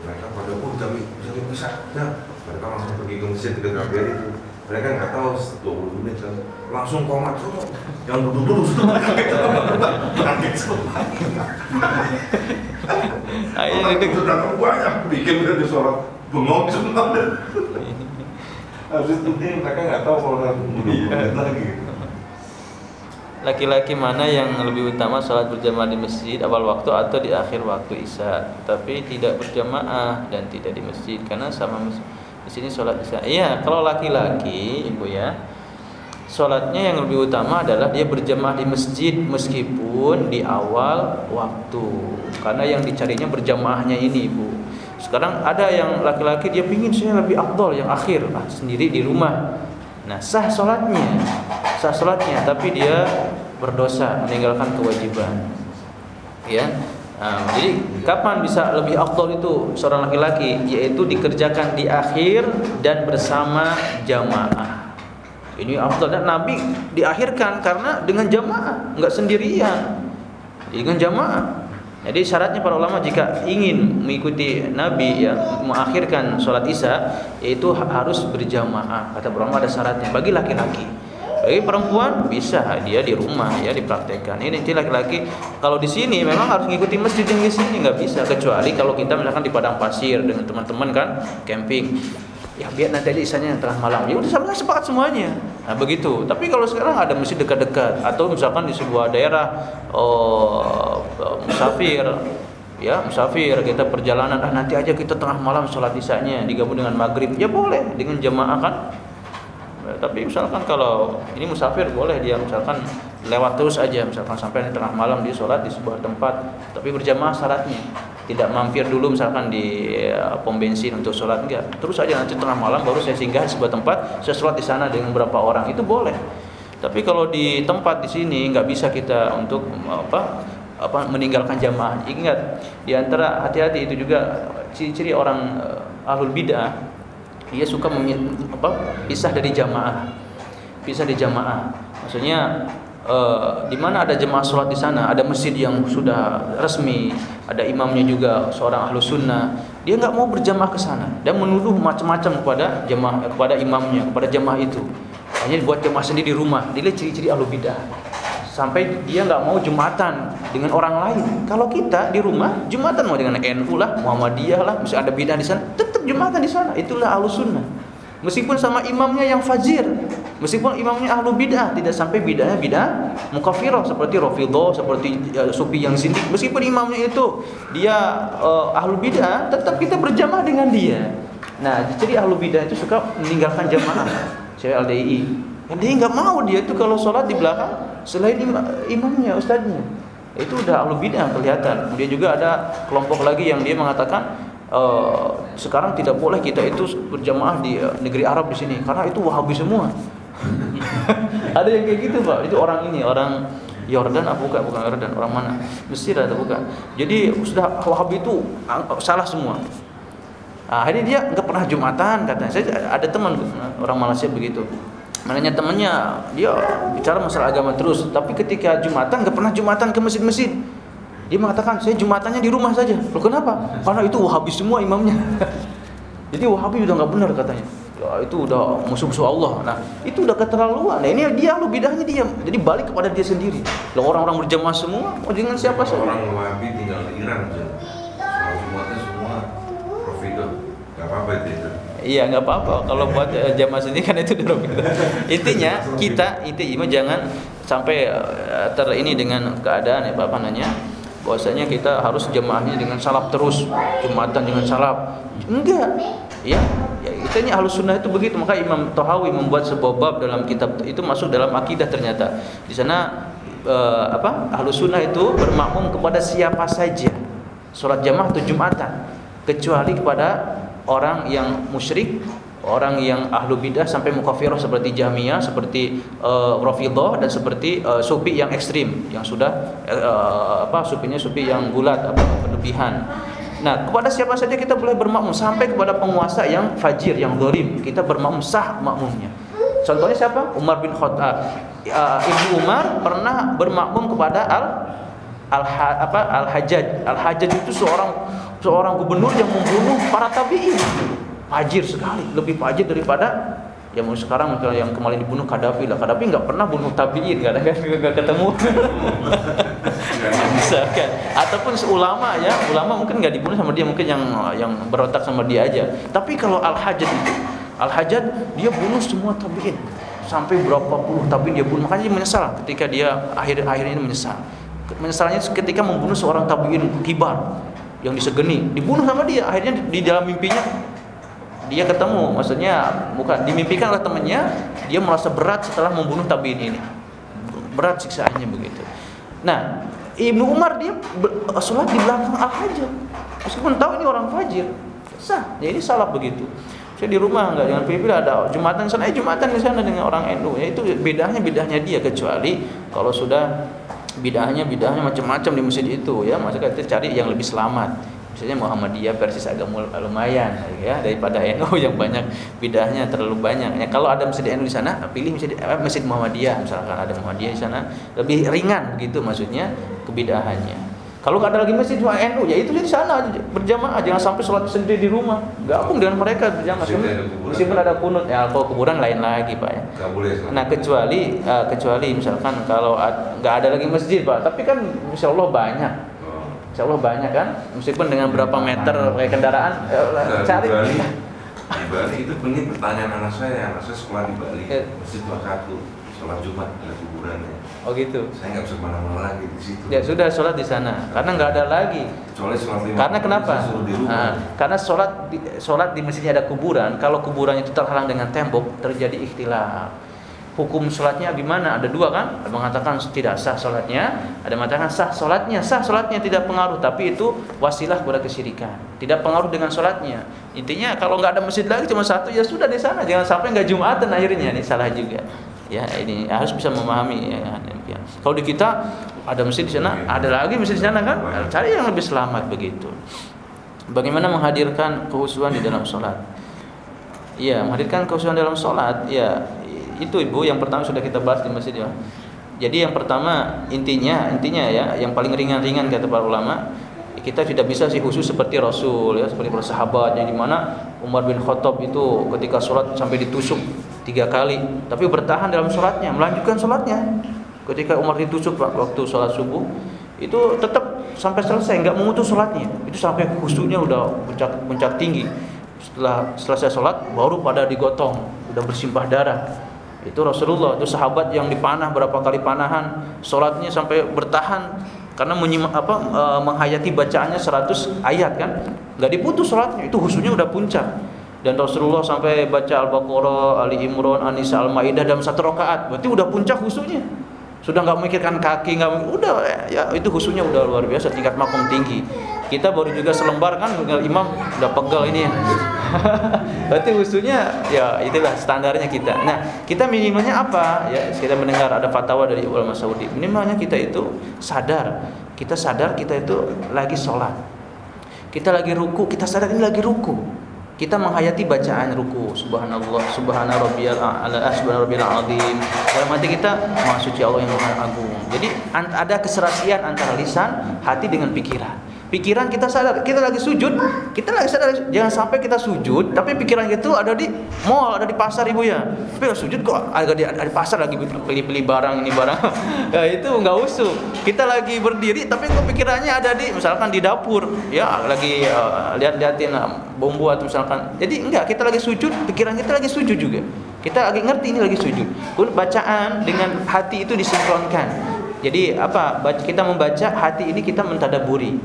mereka pada pun jam jam bisa ya mereka langsung pergi ke masjid ke KBRI itu mereka nggak tahu 20 menit kan. Langsung komat tuh jangan duduk dulu kaget
Ayo
itu. sudah banyak bikin udah di sholat bengong semua. Habis itu mereka nggak tahu kalau menit lagi.
Laki-laki mana yang lebih utama sholat berjamaah di masjid awal waktu atau di akhir waktu isya, tapi tidak berjamaah dan tidak di masjid karena sama masjid di sini sholat isya. Iya, kalau laki-laki, ibu ya, sholatnya yang lebih utama adalah dia berjamaah di masjid meskipun di awal waktu. Karena yang dicarinya berjamaahnya ini, ibu. Sekarang ada yang laki-laki dia pingin saya lebih afdol yang akhir, ah, sendiri di rumah. Nah, sah sholatnya, sah sholatnya, tapi dia berdosa meninggalkan kewajiban. Ya, Nah, jadi kapan bisa lebih afdol itu seorang laki-laki yaitu dikerjakan di akhir dan bersama jamaah. Ini afdol dan Nabi diakhirkan karena dengan jamaah, enggak sendirian. Dengan jamaah. Jadi syaratnya para ulama jika ingin mengikuti Nabi ya mengakhirkan sholat Isya yaitu harus berjamaah. Kata para ulama ada syaratnya bagi laki-laki. Bagi perempuan bisa dia di rumah ya dipraktekkan. Ini nanti laki-laki kalau di sini memang harus mengikuti masjid yang di sini nggak bisa kecuali kalau kita misalkan di padang pasir dengan teman-teman kan camping. Ya biar nanti ada isanya tengah malam. Ya udah sama sepakat semuanya. Nah begitu. Tapi kalau sekarang ada masjid dekat-dekat atau misalkan di sebuah daerah oh, musafir ya musafir kita perjalanan ah nanti aja kita tengah malam sholat isanya digabung dengan maghrib ya boleh dengan jamaah kan Ya, tapi misalkan kalau ini musafir boleh dia misalkan lewat terus aja misalkan sampai di tengah malam dia sholat di sebuah tempat tapi berjamaah syaratnya. Tidak mampir dulu misalkan di ya, pom bensin untuk sholat enggak. Terus aja nanti tengah malam baru saya singgah di sebuah tempat saya sholat di sana dengan beberapa orang itu boleh. Tapi kalau di tempat di sini nggak bisa kita untuk apa apa meninggalkan jamaah. Ingat di antara hati-hati itu juga ciri-ciri orang uh, ahlul bidah dia suka apa, pisah dari jamaah. Pisah di jamaah. Maksudnya uh, di mana ada jemaah sholat di sana ada masjid yang sudah resmi ada imamnya juga seorang ahlu sunnah. Dia nggak mau berjamaah ke sana. Dan menuduh macam-macam kepada jemaah kepada imamnya kepada jemaah itu. Hanya buat jemaah sendiri di rumah. Dia ciri-ciri ahlu bidah. Sampai dia nggak mau jumatan dengan orang lain. Kalau kita di rumah jumatan mau dengan NU lah, Muhammadiyah lah, bisa ada bidah di sana, jumatan di sana. Itulah ahlu sunnah. Meskipun sama imamnya yang fajir, meskipun imamnya ahlu bidah, tidak sampai bidahnya bidah mukafirah seperti Rafidhah, seperti uh, Sufi yang zindik. Meskipun imamnya itu dia uh, ahlu bidah, tetap kita berjamaah dengan dia. Nah, jadi ahlu bidah itu suka meninggalkan jamaah. Saya LDI. LDI nggak mau dia itu kalau sholat di belakang selain imamnya, ustadznya. Itu udah ahlu bidah kelihatan. Kemudian juga ada kelompok lagi yang dia mengatakan uh, sekarang tidak boleh kita itu berjamaah di uh, negeri Arab di sini karena itu Wahabi semua. ada yang kayak gitu, Pak. Itu orang ini, orang Yordan apa bukan? Bukan Yordan, orang mana? Mesir atau bukan? Jadi sudah Wahabi itu salah semua. Nah, akhirnya dia nggak pernah jumatan katanya. Saya ada teman orang Malaysia begitu. Mananya temannya dia bicara masalah agama terus, tapi ketika Jumatan nggak pernah Jumatan ke masjid-masjid. Dia mengatakan saya Jumatannya di rumah saja. Loh kenapa? Karena itu Wahabi semua imamnya. Jadi Wahabi udah nggak benar katanya. Ya, itu udah musuh-musuh Allah. Nah, itu udah keterlaluan. Nah, ini dia lu bidahnya dia. Jadi balik kepada dia sendiri. Lah orang-orang berjamaah semua mau dengan siapa saja?
Orang Wahabi tinggal di Iran, Semua semua profit Gak apa-apa itu.
Iya nggak apa-apa kalau buat uh, jamaah sendiri kan itu dulu gitu. Intinya kita intinya jangan sampai uh, ter ini dengan keadaan ya apa nanya bahwasanya kita harus jemaahnya dengan salap terus jumatan dengan salap enggak. Ya ya ini halus sunnah itu begitu. Maka Imam Tohawi membuat sebuah bab dalam kitab itu masuk dalam akidah ternyata. Di sana uh, apa halus sunnah itu bermakmum kepada siapa saja. Sholat jamaah atau jumatan. Kecuali kepada orang yang musyrik, orang yang ahlu bidah sampai mukafirah seperti Jahmiyah, seperti uh, Rafidhah dan seperti uh, sufi yang ekstrim yang sudah uh, apa sufinya sufi yang gulat apa berlebihan. Nah, kepada siapa saja kita boleh bermakmum sampai kepada penguasa yang fajir, yang zalim, kita bermakmum sah makmumnya. Contohnya siapa? Umar bin Khattab. Uh, Ibnu Umar pernah bermakmum kepada al al apa al Hajjaj. Al Hajjaj itu seorang seorang gubernur yang membunuh para tabi'in. Fajir sekali, lebih fajir daripada yang mau sekarang misalnya yang kemarin dibunuh Kadafi lah. Kadafi nggak pernah bunuh tabi'in, ada nggak ketemu. Misalkan ataupun ulama ya, ulama mungkin nggak dibunuh sama dia, mungkin yang yang berotak sama dia aja. Tapi kalau Al Hajjaj itu, Al Hajjaj dia bunuh semua tabi'in sampai berapa puluh tabi'in dia bunuh. Makanya dia menyesal ketika dia akhir akhir ini menyesal. Menyesalnya ketika membunuh seorang tabi'in kibar yang disegeni dibunuh sama dia akhirnya di, di dalam mimpinya dia ketemu. Maksudnya bukan dimimpikan oleh temannya dia merasa berat setelah membunuh tabiin ini. Berat siksaannya begitu. Nah Ibnu Umar dia sholat di belakang al hajjah meskipun tahu ini orang fajir sah. Ya ini salah begitu. Saya di rumah enggak jangan pilih-pilih ada jumatan sana. Eh jumatan di sana dengan orang NU ya itu bedanya bedanya dia kecuali kalau sudah bid'ahnya bid'ahnya macam-macam di masjid itu. Ya maka kita cari yang lebih selamat misalnya Muhammadiyah persis agak lumayan ya daripada NU yang banyak bid'ahnya terlalu banyak ya kalau ada masjid NU di sana pilih masjid eh, masjid Muhammadiyah misalkan ada Muhammadiyah di sana lebih ringan gitu maksudnya kebidahannya kalau nggak ada lagi masjid cuma NU, ya itu di sana berjamaah, jangan sampai sholat sendiri di rumah. Gabung dengan mereka berjamaah. Meskipun ada kunut, ya kalau kuburan lain lagi pak ya. Nah kecuali uh, kecuali misalkan kalau nggak ada lagi masjid pak, tapi kan insya Allah banyak. Insya Allah banyak kan, meskipun dengan berapa meter kayak kendaraan,
ya, cari. Di Bali, di Bali itu ini pertanyaan anak saya, anak saya sekolah di Bali, eh. masjid satu, sholat Jumat ada kuburannya
Oh gitu.
Saya nggak bisa ke mana-mana lagi di situ.
Ya sudah sholat di sana, karena nggak ada lagi.
Kecuali sholat lima.
Karena kenapa? Nah, karena sholat di, sholat di masjidnya ada kuburan. Kalau kuburan itu terhalang dengan tembok, terjadi ikhtilaf. Hukum sholatnya gimana? Ada dua kan? Ada mengatakan tidak sah sholatnya, ada mengatakan sah sholatnya. Sah sholatnya tidak pengaruh, tapi itu wasilah kepada kesyirikan. Tidak pengaruh dengan sholatnya. Intinya kalau nggak ada masjid lagi cuma satu ya sudah di sana. Jangan sampai nggak jumatan akhirnya. Ini salah juga ya ini harus bisa memahami ya. Kalau di kita ada masjid di sana, ada lagi masjid di sana kan, cari yang lebih selamat begitu. Bagaimana menghadirkan kehusuan di dalam sholat? Iya, menghadirkan kehusuan dalam sholat, ya itu ibu yang pertama sudah kita bahas di masjid ya. Jadi yang pertama intinya intinya ya, yang paling ringan-ringan kata para ulama, kita tidak bisa sih khusus seperti Rasul ya, seperti para sahabat yang di mana Umar bin Khattab itu ketika sholat sampai ditusuk tiga kali tapi bertahan dalam sholatnya melanjutkan sholatnya. Ketika Umar ditusuk waktu sholat subuh itu tetap sampai selesai nggak memutus sholatnya. Itu sampai khusyuknya udah puncak puncak tinggi. Setelah selesai sholat baru pada digotong udah bersimpah darah itu Rasulullah itu sahabat yang dipanah berapa kali panahan sholatnya sampai bertahan karena menyimak apa e, menghayati bacaannya 100 ayat kan nggak diputus sholatnya itu khususnya udah puncak dan Rasulullah sampai baca Al-Baqarah, Ali Imran, An-Nisa, Al-Maidah dalam satu rakaat. Berarti udah puncak khususnya. Sudah nggak memikirkan kaki, nggak udah ya itu khususnya udah luar biasa tingkat makom tinggi. Kita baru juga selembar kan imam udah pegal ini ya. Berarti khususnya ya itulah standarnya kita. Nah, kita minimalnya apa? Ya, kita mendengar ada fatwa dari ulama Saudi. Minimalnya kita itu sadar. Kita sadar kita itu lagi sholat. Kita lagi ruku, kita sadar ini lagi ruku kita menghayati bacaan ruku subhanallah subhana rabbiyal a'la ah, subhana dalam hati kita maha suci Allah yang maha agung jadi ada keserasian antara lisan hati dengan pikiran pikiran kita sadar kita lagi sujud kita lagi sadar jangan sampai kita sujud tapi pikiran itu ada di mall ada di pasar ibu ya. Tapi sujud kok ada di, ada di pasar lagi pilih-pilih barang ini barang. Ya itu nggak usuk. Kita lagi berdiri tapi kok pikirannya ada di misalkan di dapur ya lagi uh, lihat-liatin uh, bumbu atau misalkan. Jadi enggak kita lagi sujud pikiran kita lagi sujud juga. Kita lagi ngerti ini lagi sujud. Bacaan dengan hati itu disinkronkan. Jadi apa kita membaca hati ini kita mentadaburi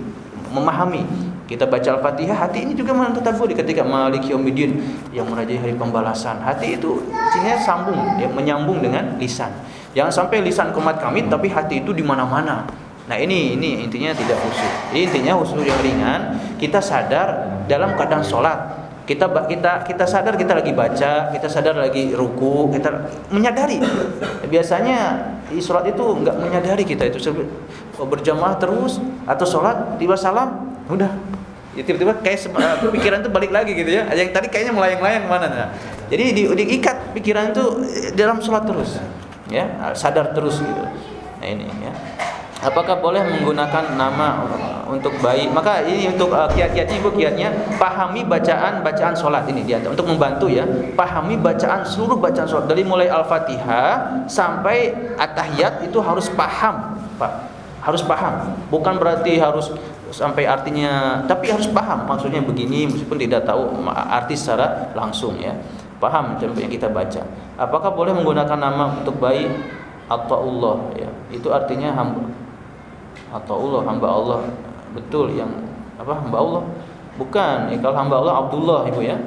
memahami. Kita baca Al-Fatihah, hati ini juga mentadaburi ketika Malik Yaumiddin yang merajai hari pembalasan. Hati itu sini sambung, ya, menyambung dengan lisan. Jangan sampai lisan komat kami tapi hati itu di mana-mana. Nah ini ini intinya tidak khusyuk. Intinya khusyuk yang ringan. Kita sadar dalam keadaan sholat kita kita kita sadar kita lagi baca, kita sadar lagi ruku, kita menyadari. Biasanya di sholat itu nggak menyadari kita itu berjamaah terus atau sholat tiba salam, udah ya tiba-tiba kayak uh, pikiran itu balik lagi gitu ya. Yang tadi kayaknya melayang-layang mana nah. Jadi di, diikat pikiran itu dalam sholat terus, ya sadar terus gitu. Nah ini ya. Apakah boleh menggunakan nama untuk bayi? Maka ini untuk uh, kiat-kiatnya ibu kiatnya pahami bacaan bacaan sholat ini dia untuk membantu ya. Pahami bacaan seluruh bacaan sholat dari mulai al-fatihah sampai at-tahiyat itu harus paham, pak. Harus paham. Bukan berarti harus sampai artinya, tapi harus paham maksudnya begini meskipun tidak tahu arti secara langsung ya. Paham yang kita baca. Apakah boleh menggunakan nama untuk bayi? atau Allah ya. Itu artinya hamba atau Allah hamba Allah betul yang apa hamba Allah. Bukan ya, kalau hamba Allah Abdullah ibu ya.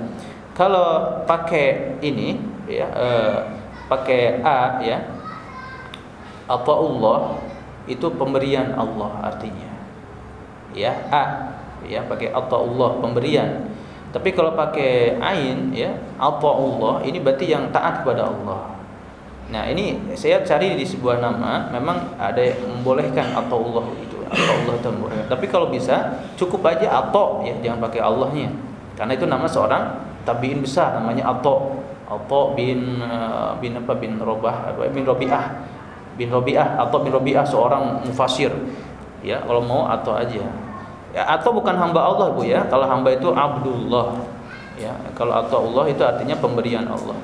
Kalau pakai ini ya eh, pakai a ya apa Allah itu pemberian Allah artinya. Ya a ya pakai Allah pemberian. Tapi kalau pakai ain ya apa Allah ini berarti yang taat kepada Allah. Nah ini saya cari di sebuah nama memang ada yang membolehkan atau Allah atau Allah itu membolehkan. Tapi kalau bisa cukup aja atau ya jangan pakai Allahnya. Karena itu nama seorang tabiin besar namanya atau atau bin uh, bin apa bin Robah bin Robiah. Bin Robiah atau bin Robiah seorang mufasir. Ya kalau mau atau aja. Ya atau bukan hamba Allah Bu ya. Kalau hamba itu Abdullah. Ya kalau atau Allah itu artinya pemberian Allah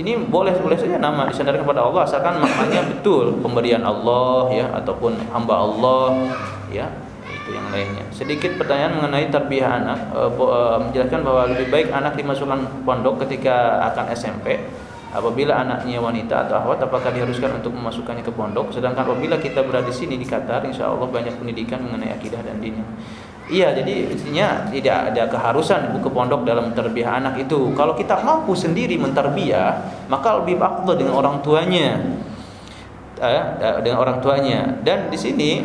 ini boleh boleh saja nama disandarkan kepada Allah asalkan maknanya betul. Pemberian Allah ya ataupun hamba Allah ya itu yang lainnya. Sedikit pertanyaan mengenai tarbiyah anak. E, menjelaskan bahwa lebih baik anak dimasukkan pondok ketika akan SMP apabila anaknya wanita atau akhwat apakah diharuskan untuk memasukkannya ke pondok? Sedangkan apabila kita berada di sini di Qatar insya Allah banyak pendidikan mengenai akidah dan dinnya Iya, jadi intinya tidak ada keharusan ibu ke pondok dalam terbiah anak itu. Kalau kita mampu sendiri menterbiah, maka lebih afdal dengan orang tuanya. Eh, dengan orang tuanya. Dan di sini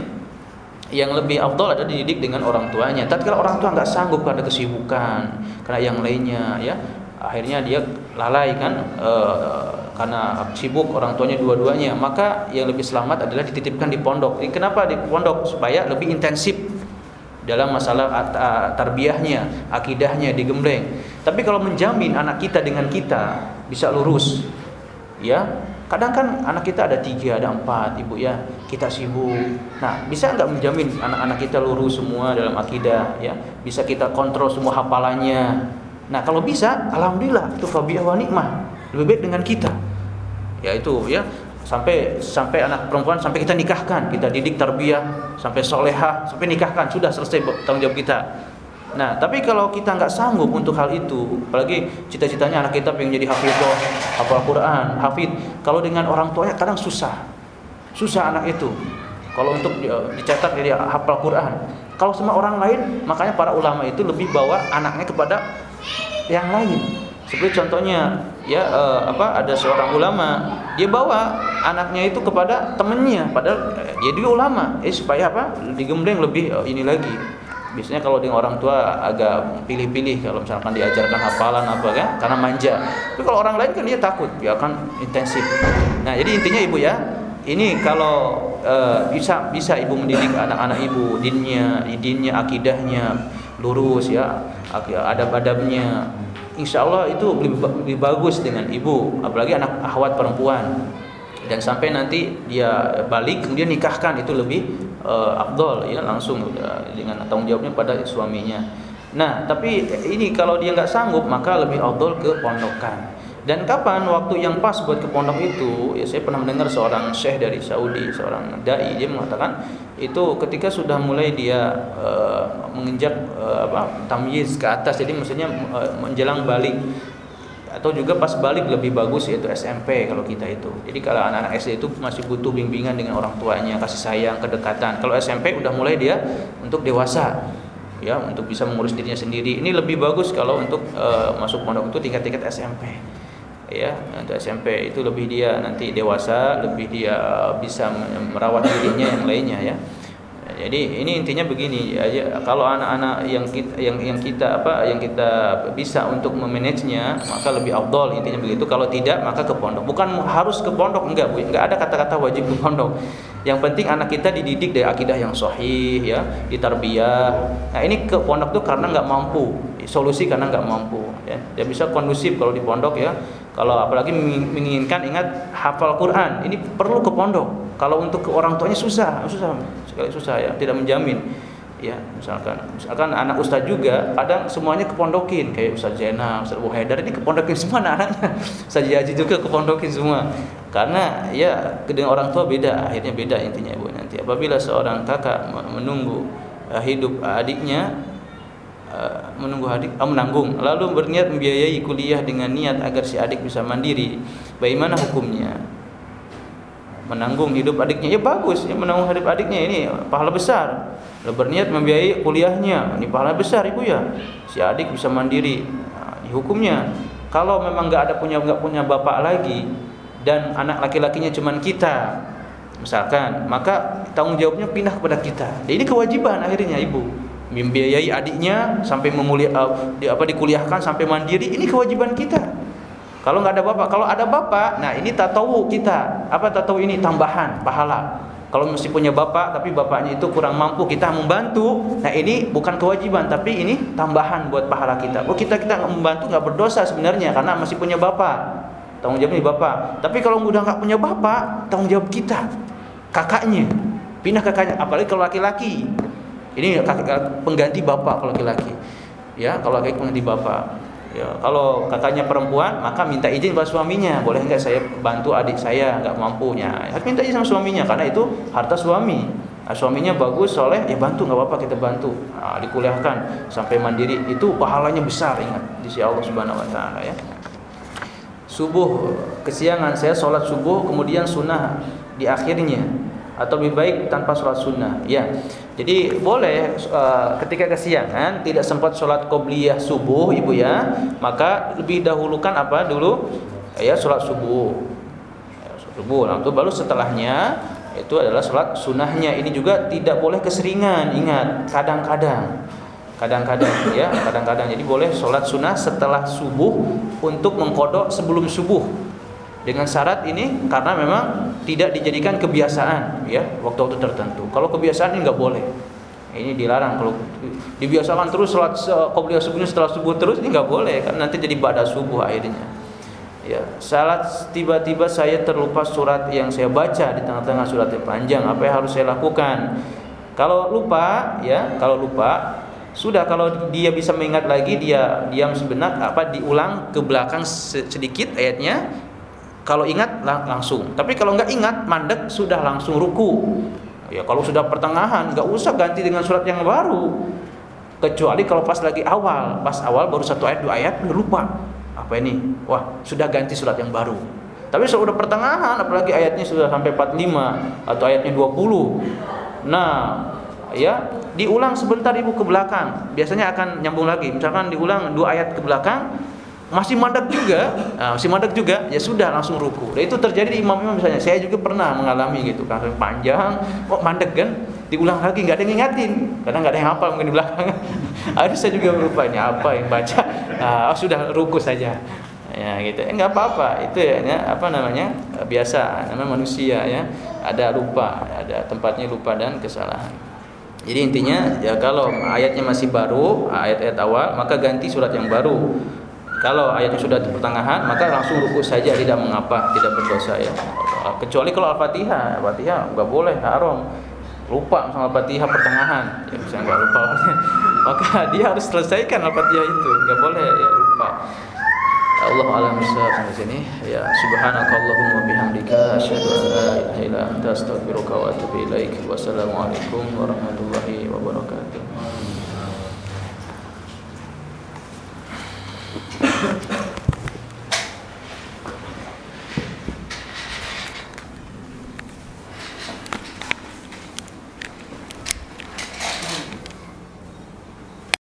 yang lebih afdal adalah dididik dengan orang tuanya. Tapi kalau orang tua nggak sanggup karena kesibukan, karena yang lainnya, ya akhirnya dia lalai kan e, karena sibuk orang tuanya dua-duanya. Maka yang lebih selamat adalah dititipkan di pondok. Kenapa di pondok? Supaya lebih intensif dalam masalah tarbiyahnya, akidahnya digembleng. Tapi kalau menjamin anak kita dengan kita bisa lurus, ya kadang kan anak kita ada tiga, ada empat, ibu ya kita sibuk. Nah bisa nggak menjamin anak-anak kita lurus semua dalam akidah, ya bisa kita kontrol semua hafalannya. Nah kalau bisa, alhamdulillah itu fabiyah wa lebih baik dengan kita. Ya itu ya sampai sampai anak perempuan sampai kita nikahkan. Kita didik tarbiyah sampai soleha sampai nikahkan. Sudah selesai tanggung jawab kita. Nah tapi kalau kita nggak sanggup untuk hal itu apalagi cita-citanya anak kita pengen jadi hafidhah hafal Quran hafid kalau dengan orang tuanya kadang susah. Susah anak itu. Kalau untuk dicetak jadi hafal Quran. Kalau sama orang lain makanya para ulama itu lebih bawa anaknya kepada yang lain. Seperti contohnya ya eh, apa ada seorang ulama dia bawa anaknya itu kepada temennya padahal eh, dia juga ulama. Eh supaya apa? Digembleng lebih eh, ini lagi. Biasanya kalau dengan orang tua agak pilih-pilih kalau misalkan diajarkan hafalan apa kan? Karena manja. Tapi kalau orang lain kan dia takut dia akan intensif. Nah jadi intinya ibu ya ini kalau uh, bisa bisa ibu mendidik anak-anak ibu dinnya dinnya akidahnya lurus ya adab-adabnya insya Allah itu lebih, bagus dengan ibu apalagi anak ahwat perempuan. Dan sampai nanti dia balik kemudian nikahkan itu lebih uh, afdol ya langsung uh, dengan tanggung jawabnya pada suaminya. Nah tapi ini kalau dia nggak sanggup maka lebih afdol ke pondokan dan kapan waktu yang pas buat ke pondok itu ya saya pernah mendengar seorang syekh dari Saudi seorang dai dia mengatakan itu ketika sudah mulai dia uh, menginjak uh, apa tamyiz ke atas jadi maksudnya uh, menjelang balik atau juga pas balik lebih bagus yaitu SMP kalau kita itu. Jadi kalau anak-anak SD itu masih butuh bimbingan dengan orang tuanya, kasih sayang, kedekatan. Kalau SMP udah mulai dia untuk dewasa ya untuk bisa mengurus dirinya sendiri. Ini lebih bagus kalau untuk uh, masuk pondok itu tingkat-tingkat SMP ya untuk SMP itu lebih dia nanti dewasa lebih dia bisa merawat dirinya yang lainnya ya. Jadi ini intinya begini ya, kalau anak-anak yang kita yang yang kita apa yang kita bisa untuk memanagenya maka lebih afdol intinya begitu. Kalau tidak maka ke pondok. Bukan harus ke pondok enggak Bu. Enggak ada kata-kata wajib ke pondok. Yang penting anak kita dididik dari akidah yang sahih ya ditarbiyah. Nah ini ke pondok tuh karena nggak mampu. Solusi karena nggak mampu ya. Dia bisa kondusif kalau di pondok ya kalau apalagi menginginkan ingat hafal Quran, ini perlu ke pondok. Kalau untuk ke orang tuanya susah, susah sekali susah ya, tidak menjamin. Ya, misalkan misalkan anak ustaz juga kadang semuanya kepondokin kayak Ustaz Jena, Ustaz Abu Haidar ini kepondokin semua anak-anaknya. Ustaz Haji juga kepondokin semua. Karena ya dengan orang tua beda, akhirnya beda intinya Ibu nanti. Apabila seorang kakak menunggu eh, hidup adiknya menunggu adik uh, menanggung. Lalu berniat membiayai kuliah dengan niat agar si adik bisa mandiri. Bagaimana hukumnya? Menanggung hidup adiknya. Ya bagus. Ya menanggung hidup adiknya. Ini pahala besar. Lalu berniat membiayai kuliahnya. Ini pahala besar ibu ya. Si adik bisa mandiri. Nah, hukumnya. Kalau memang nggak ada punya nggak punya bapak lagi dan anak laki-lakinya cuma kita misalkan maka tanggung jawabnya pindah kepada kita. Jadi ini kewajiban akhirnya ibu membiayai adiknya sampai memulia uh, di, apa dikuliahkan sampai mandiri ini kewajiban kita Kalau nggak ada bapak, kalau ada bapak, nah ini tatawu kita. Apa tatawu ini? Tambahan pahala. Kalau mesti punya bapak, tapi bapaknya itu kurang mampu, kita membantu. Nah ini bukan kewajiban, tapi ini tambahan buat pahala kita. Oh kita kita membantu nggak berdosa sebenarnya karena masih punya bapak. Tanggung jawabnya bapak. Tapi kalau udah nggak punya bapak, tanggung jawab kita, kakaknya. Pindah kakaknya, apalagi kalau laki-laki. Ini pengganti bapak kalau laki-laki. Ya, kalau laki pengganti bapak. Ya, kalau kakaknya perempuan, maka minta izin pada suaminya. Boleh enggak saya bantu adik saya nggak mampunya? Harus minta izin sama suaminya karena itu harta suami. Nah, suaminya bagus, soleh, ya bantu nggak apa-apa kita bantu. Nah, dikuliahkan sampai mandiri itu pahalanya besar ingat di sisi Allah Subhanahu Wa Taala ya. Subuh kesiangan saya sholat subuh kemudian sunnah di akhirnya atau lebih baik tanpa sholat sunnah. Ya. Jadi boleh uh, ketika kesiangan tidak sempat sholat qobliyah subuh ibu ya maka lebih dahulukan apa dulu? Ya sholat subuh. Ya, subuh. Lalu baru setelahnya itu adalah sholat sunnahnya. Ini juga tidak boleh keseringan. Ingat kadang-kadang. Kadang-kadang ya kadang-kadang. Jadi boleh sholat sunnah setelah subuh untuk mengkodok sebelum subuh dengan syarat ini karena memang tidak dijadikan kebiasaan ya waktu-waktu tertentu. Kalau kebiasaan ini nggak boleh. Ini dilarang kalau dibiasakan terus sholat qobliyah subuhnya setelah subuh terus ini nggak boleh kan nanti jadi pada subuh akhirnya. Ya, salat tiba-tiba saya terlupa surat yang saya baca di tengah-tengah surat yang panjang, apa yang harus saya lakukan? Kalau lupa, ya, kalau lupa, sudah kalau dia bisa mengingat lagi dia diam sebentar apa diulang ke belakang sedikit ayatnya kalau ingat lang langsung. Tapi kalau nggak ingat, mandek sudah langsung ruku. Ya kalau sudah pertengahan, nggak usah ganti dengan surat yang baru. Kecuali kalau pas lagi awal, pas awal baru satu ayat dua ayat udah lupa. Apa ini? Wah sudah ganti surat yang baru. Tapi kalau udah pertengahan, apalagi ayatnya sudah sampai 45 atau ayatnya 20. Nah, ya diulang sebentar ibu ke belakang. Biasanya akan nyambung lagi. Misalkan diulang dua ayat ke belakang, masih mandek juga, nah, masih mandek juga, ya sudah langsung ruku. Nah, itu terjadi di imam-imam misalnya. Saya juga pernah mengalami gitu, kan panjang, kok mandek kan, diulang lagi nggak ada yang ngingatin, kadang nggak ada yang hafal mungkin di belakang. Ada saya juga lupa apa yang baca, nah, oh, sudah ruku saja. Ya gitu, eh, nggak apa-apa, itu ya, ya apa namanya biasa, namanya manusia ya, ada lupa, ada tempatnya lupa dan kesalahan. Jadi intinya ya kalau ayatnya masih baru, ayat-ayat awal, maka ganti surat yang baru. Kalau ayatnya sudah di pertengahan, maka langsung ruku saja tidak mengapa, tidak berdosa ya. Kecuali kalau Al-Fatihah, Al-Fatihah nggak boleh, haram. Lupa sama Al-Fatihah pertengahan, ya bisa nggak lupa. maka dia harus selesaikan Al-Fatihah itu, nggak boleh ya lupa. Allah alam sampai sini ya subhanakallahumma bihamdika asyhadu an la ilaha illa anta astaghfiruka wa atubu ilaik wassalamualaikum warahmatullahi wabarakatuh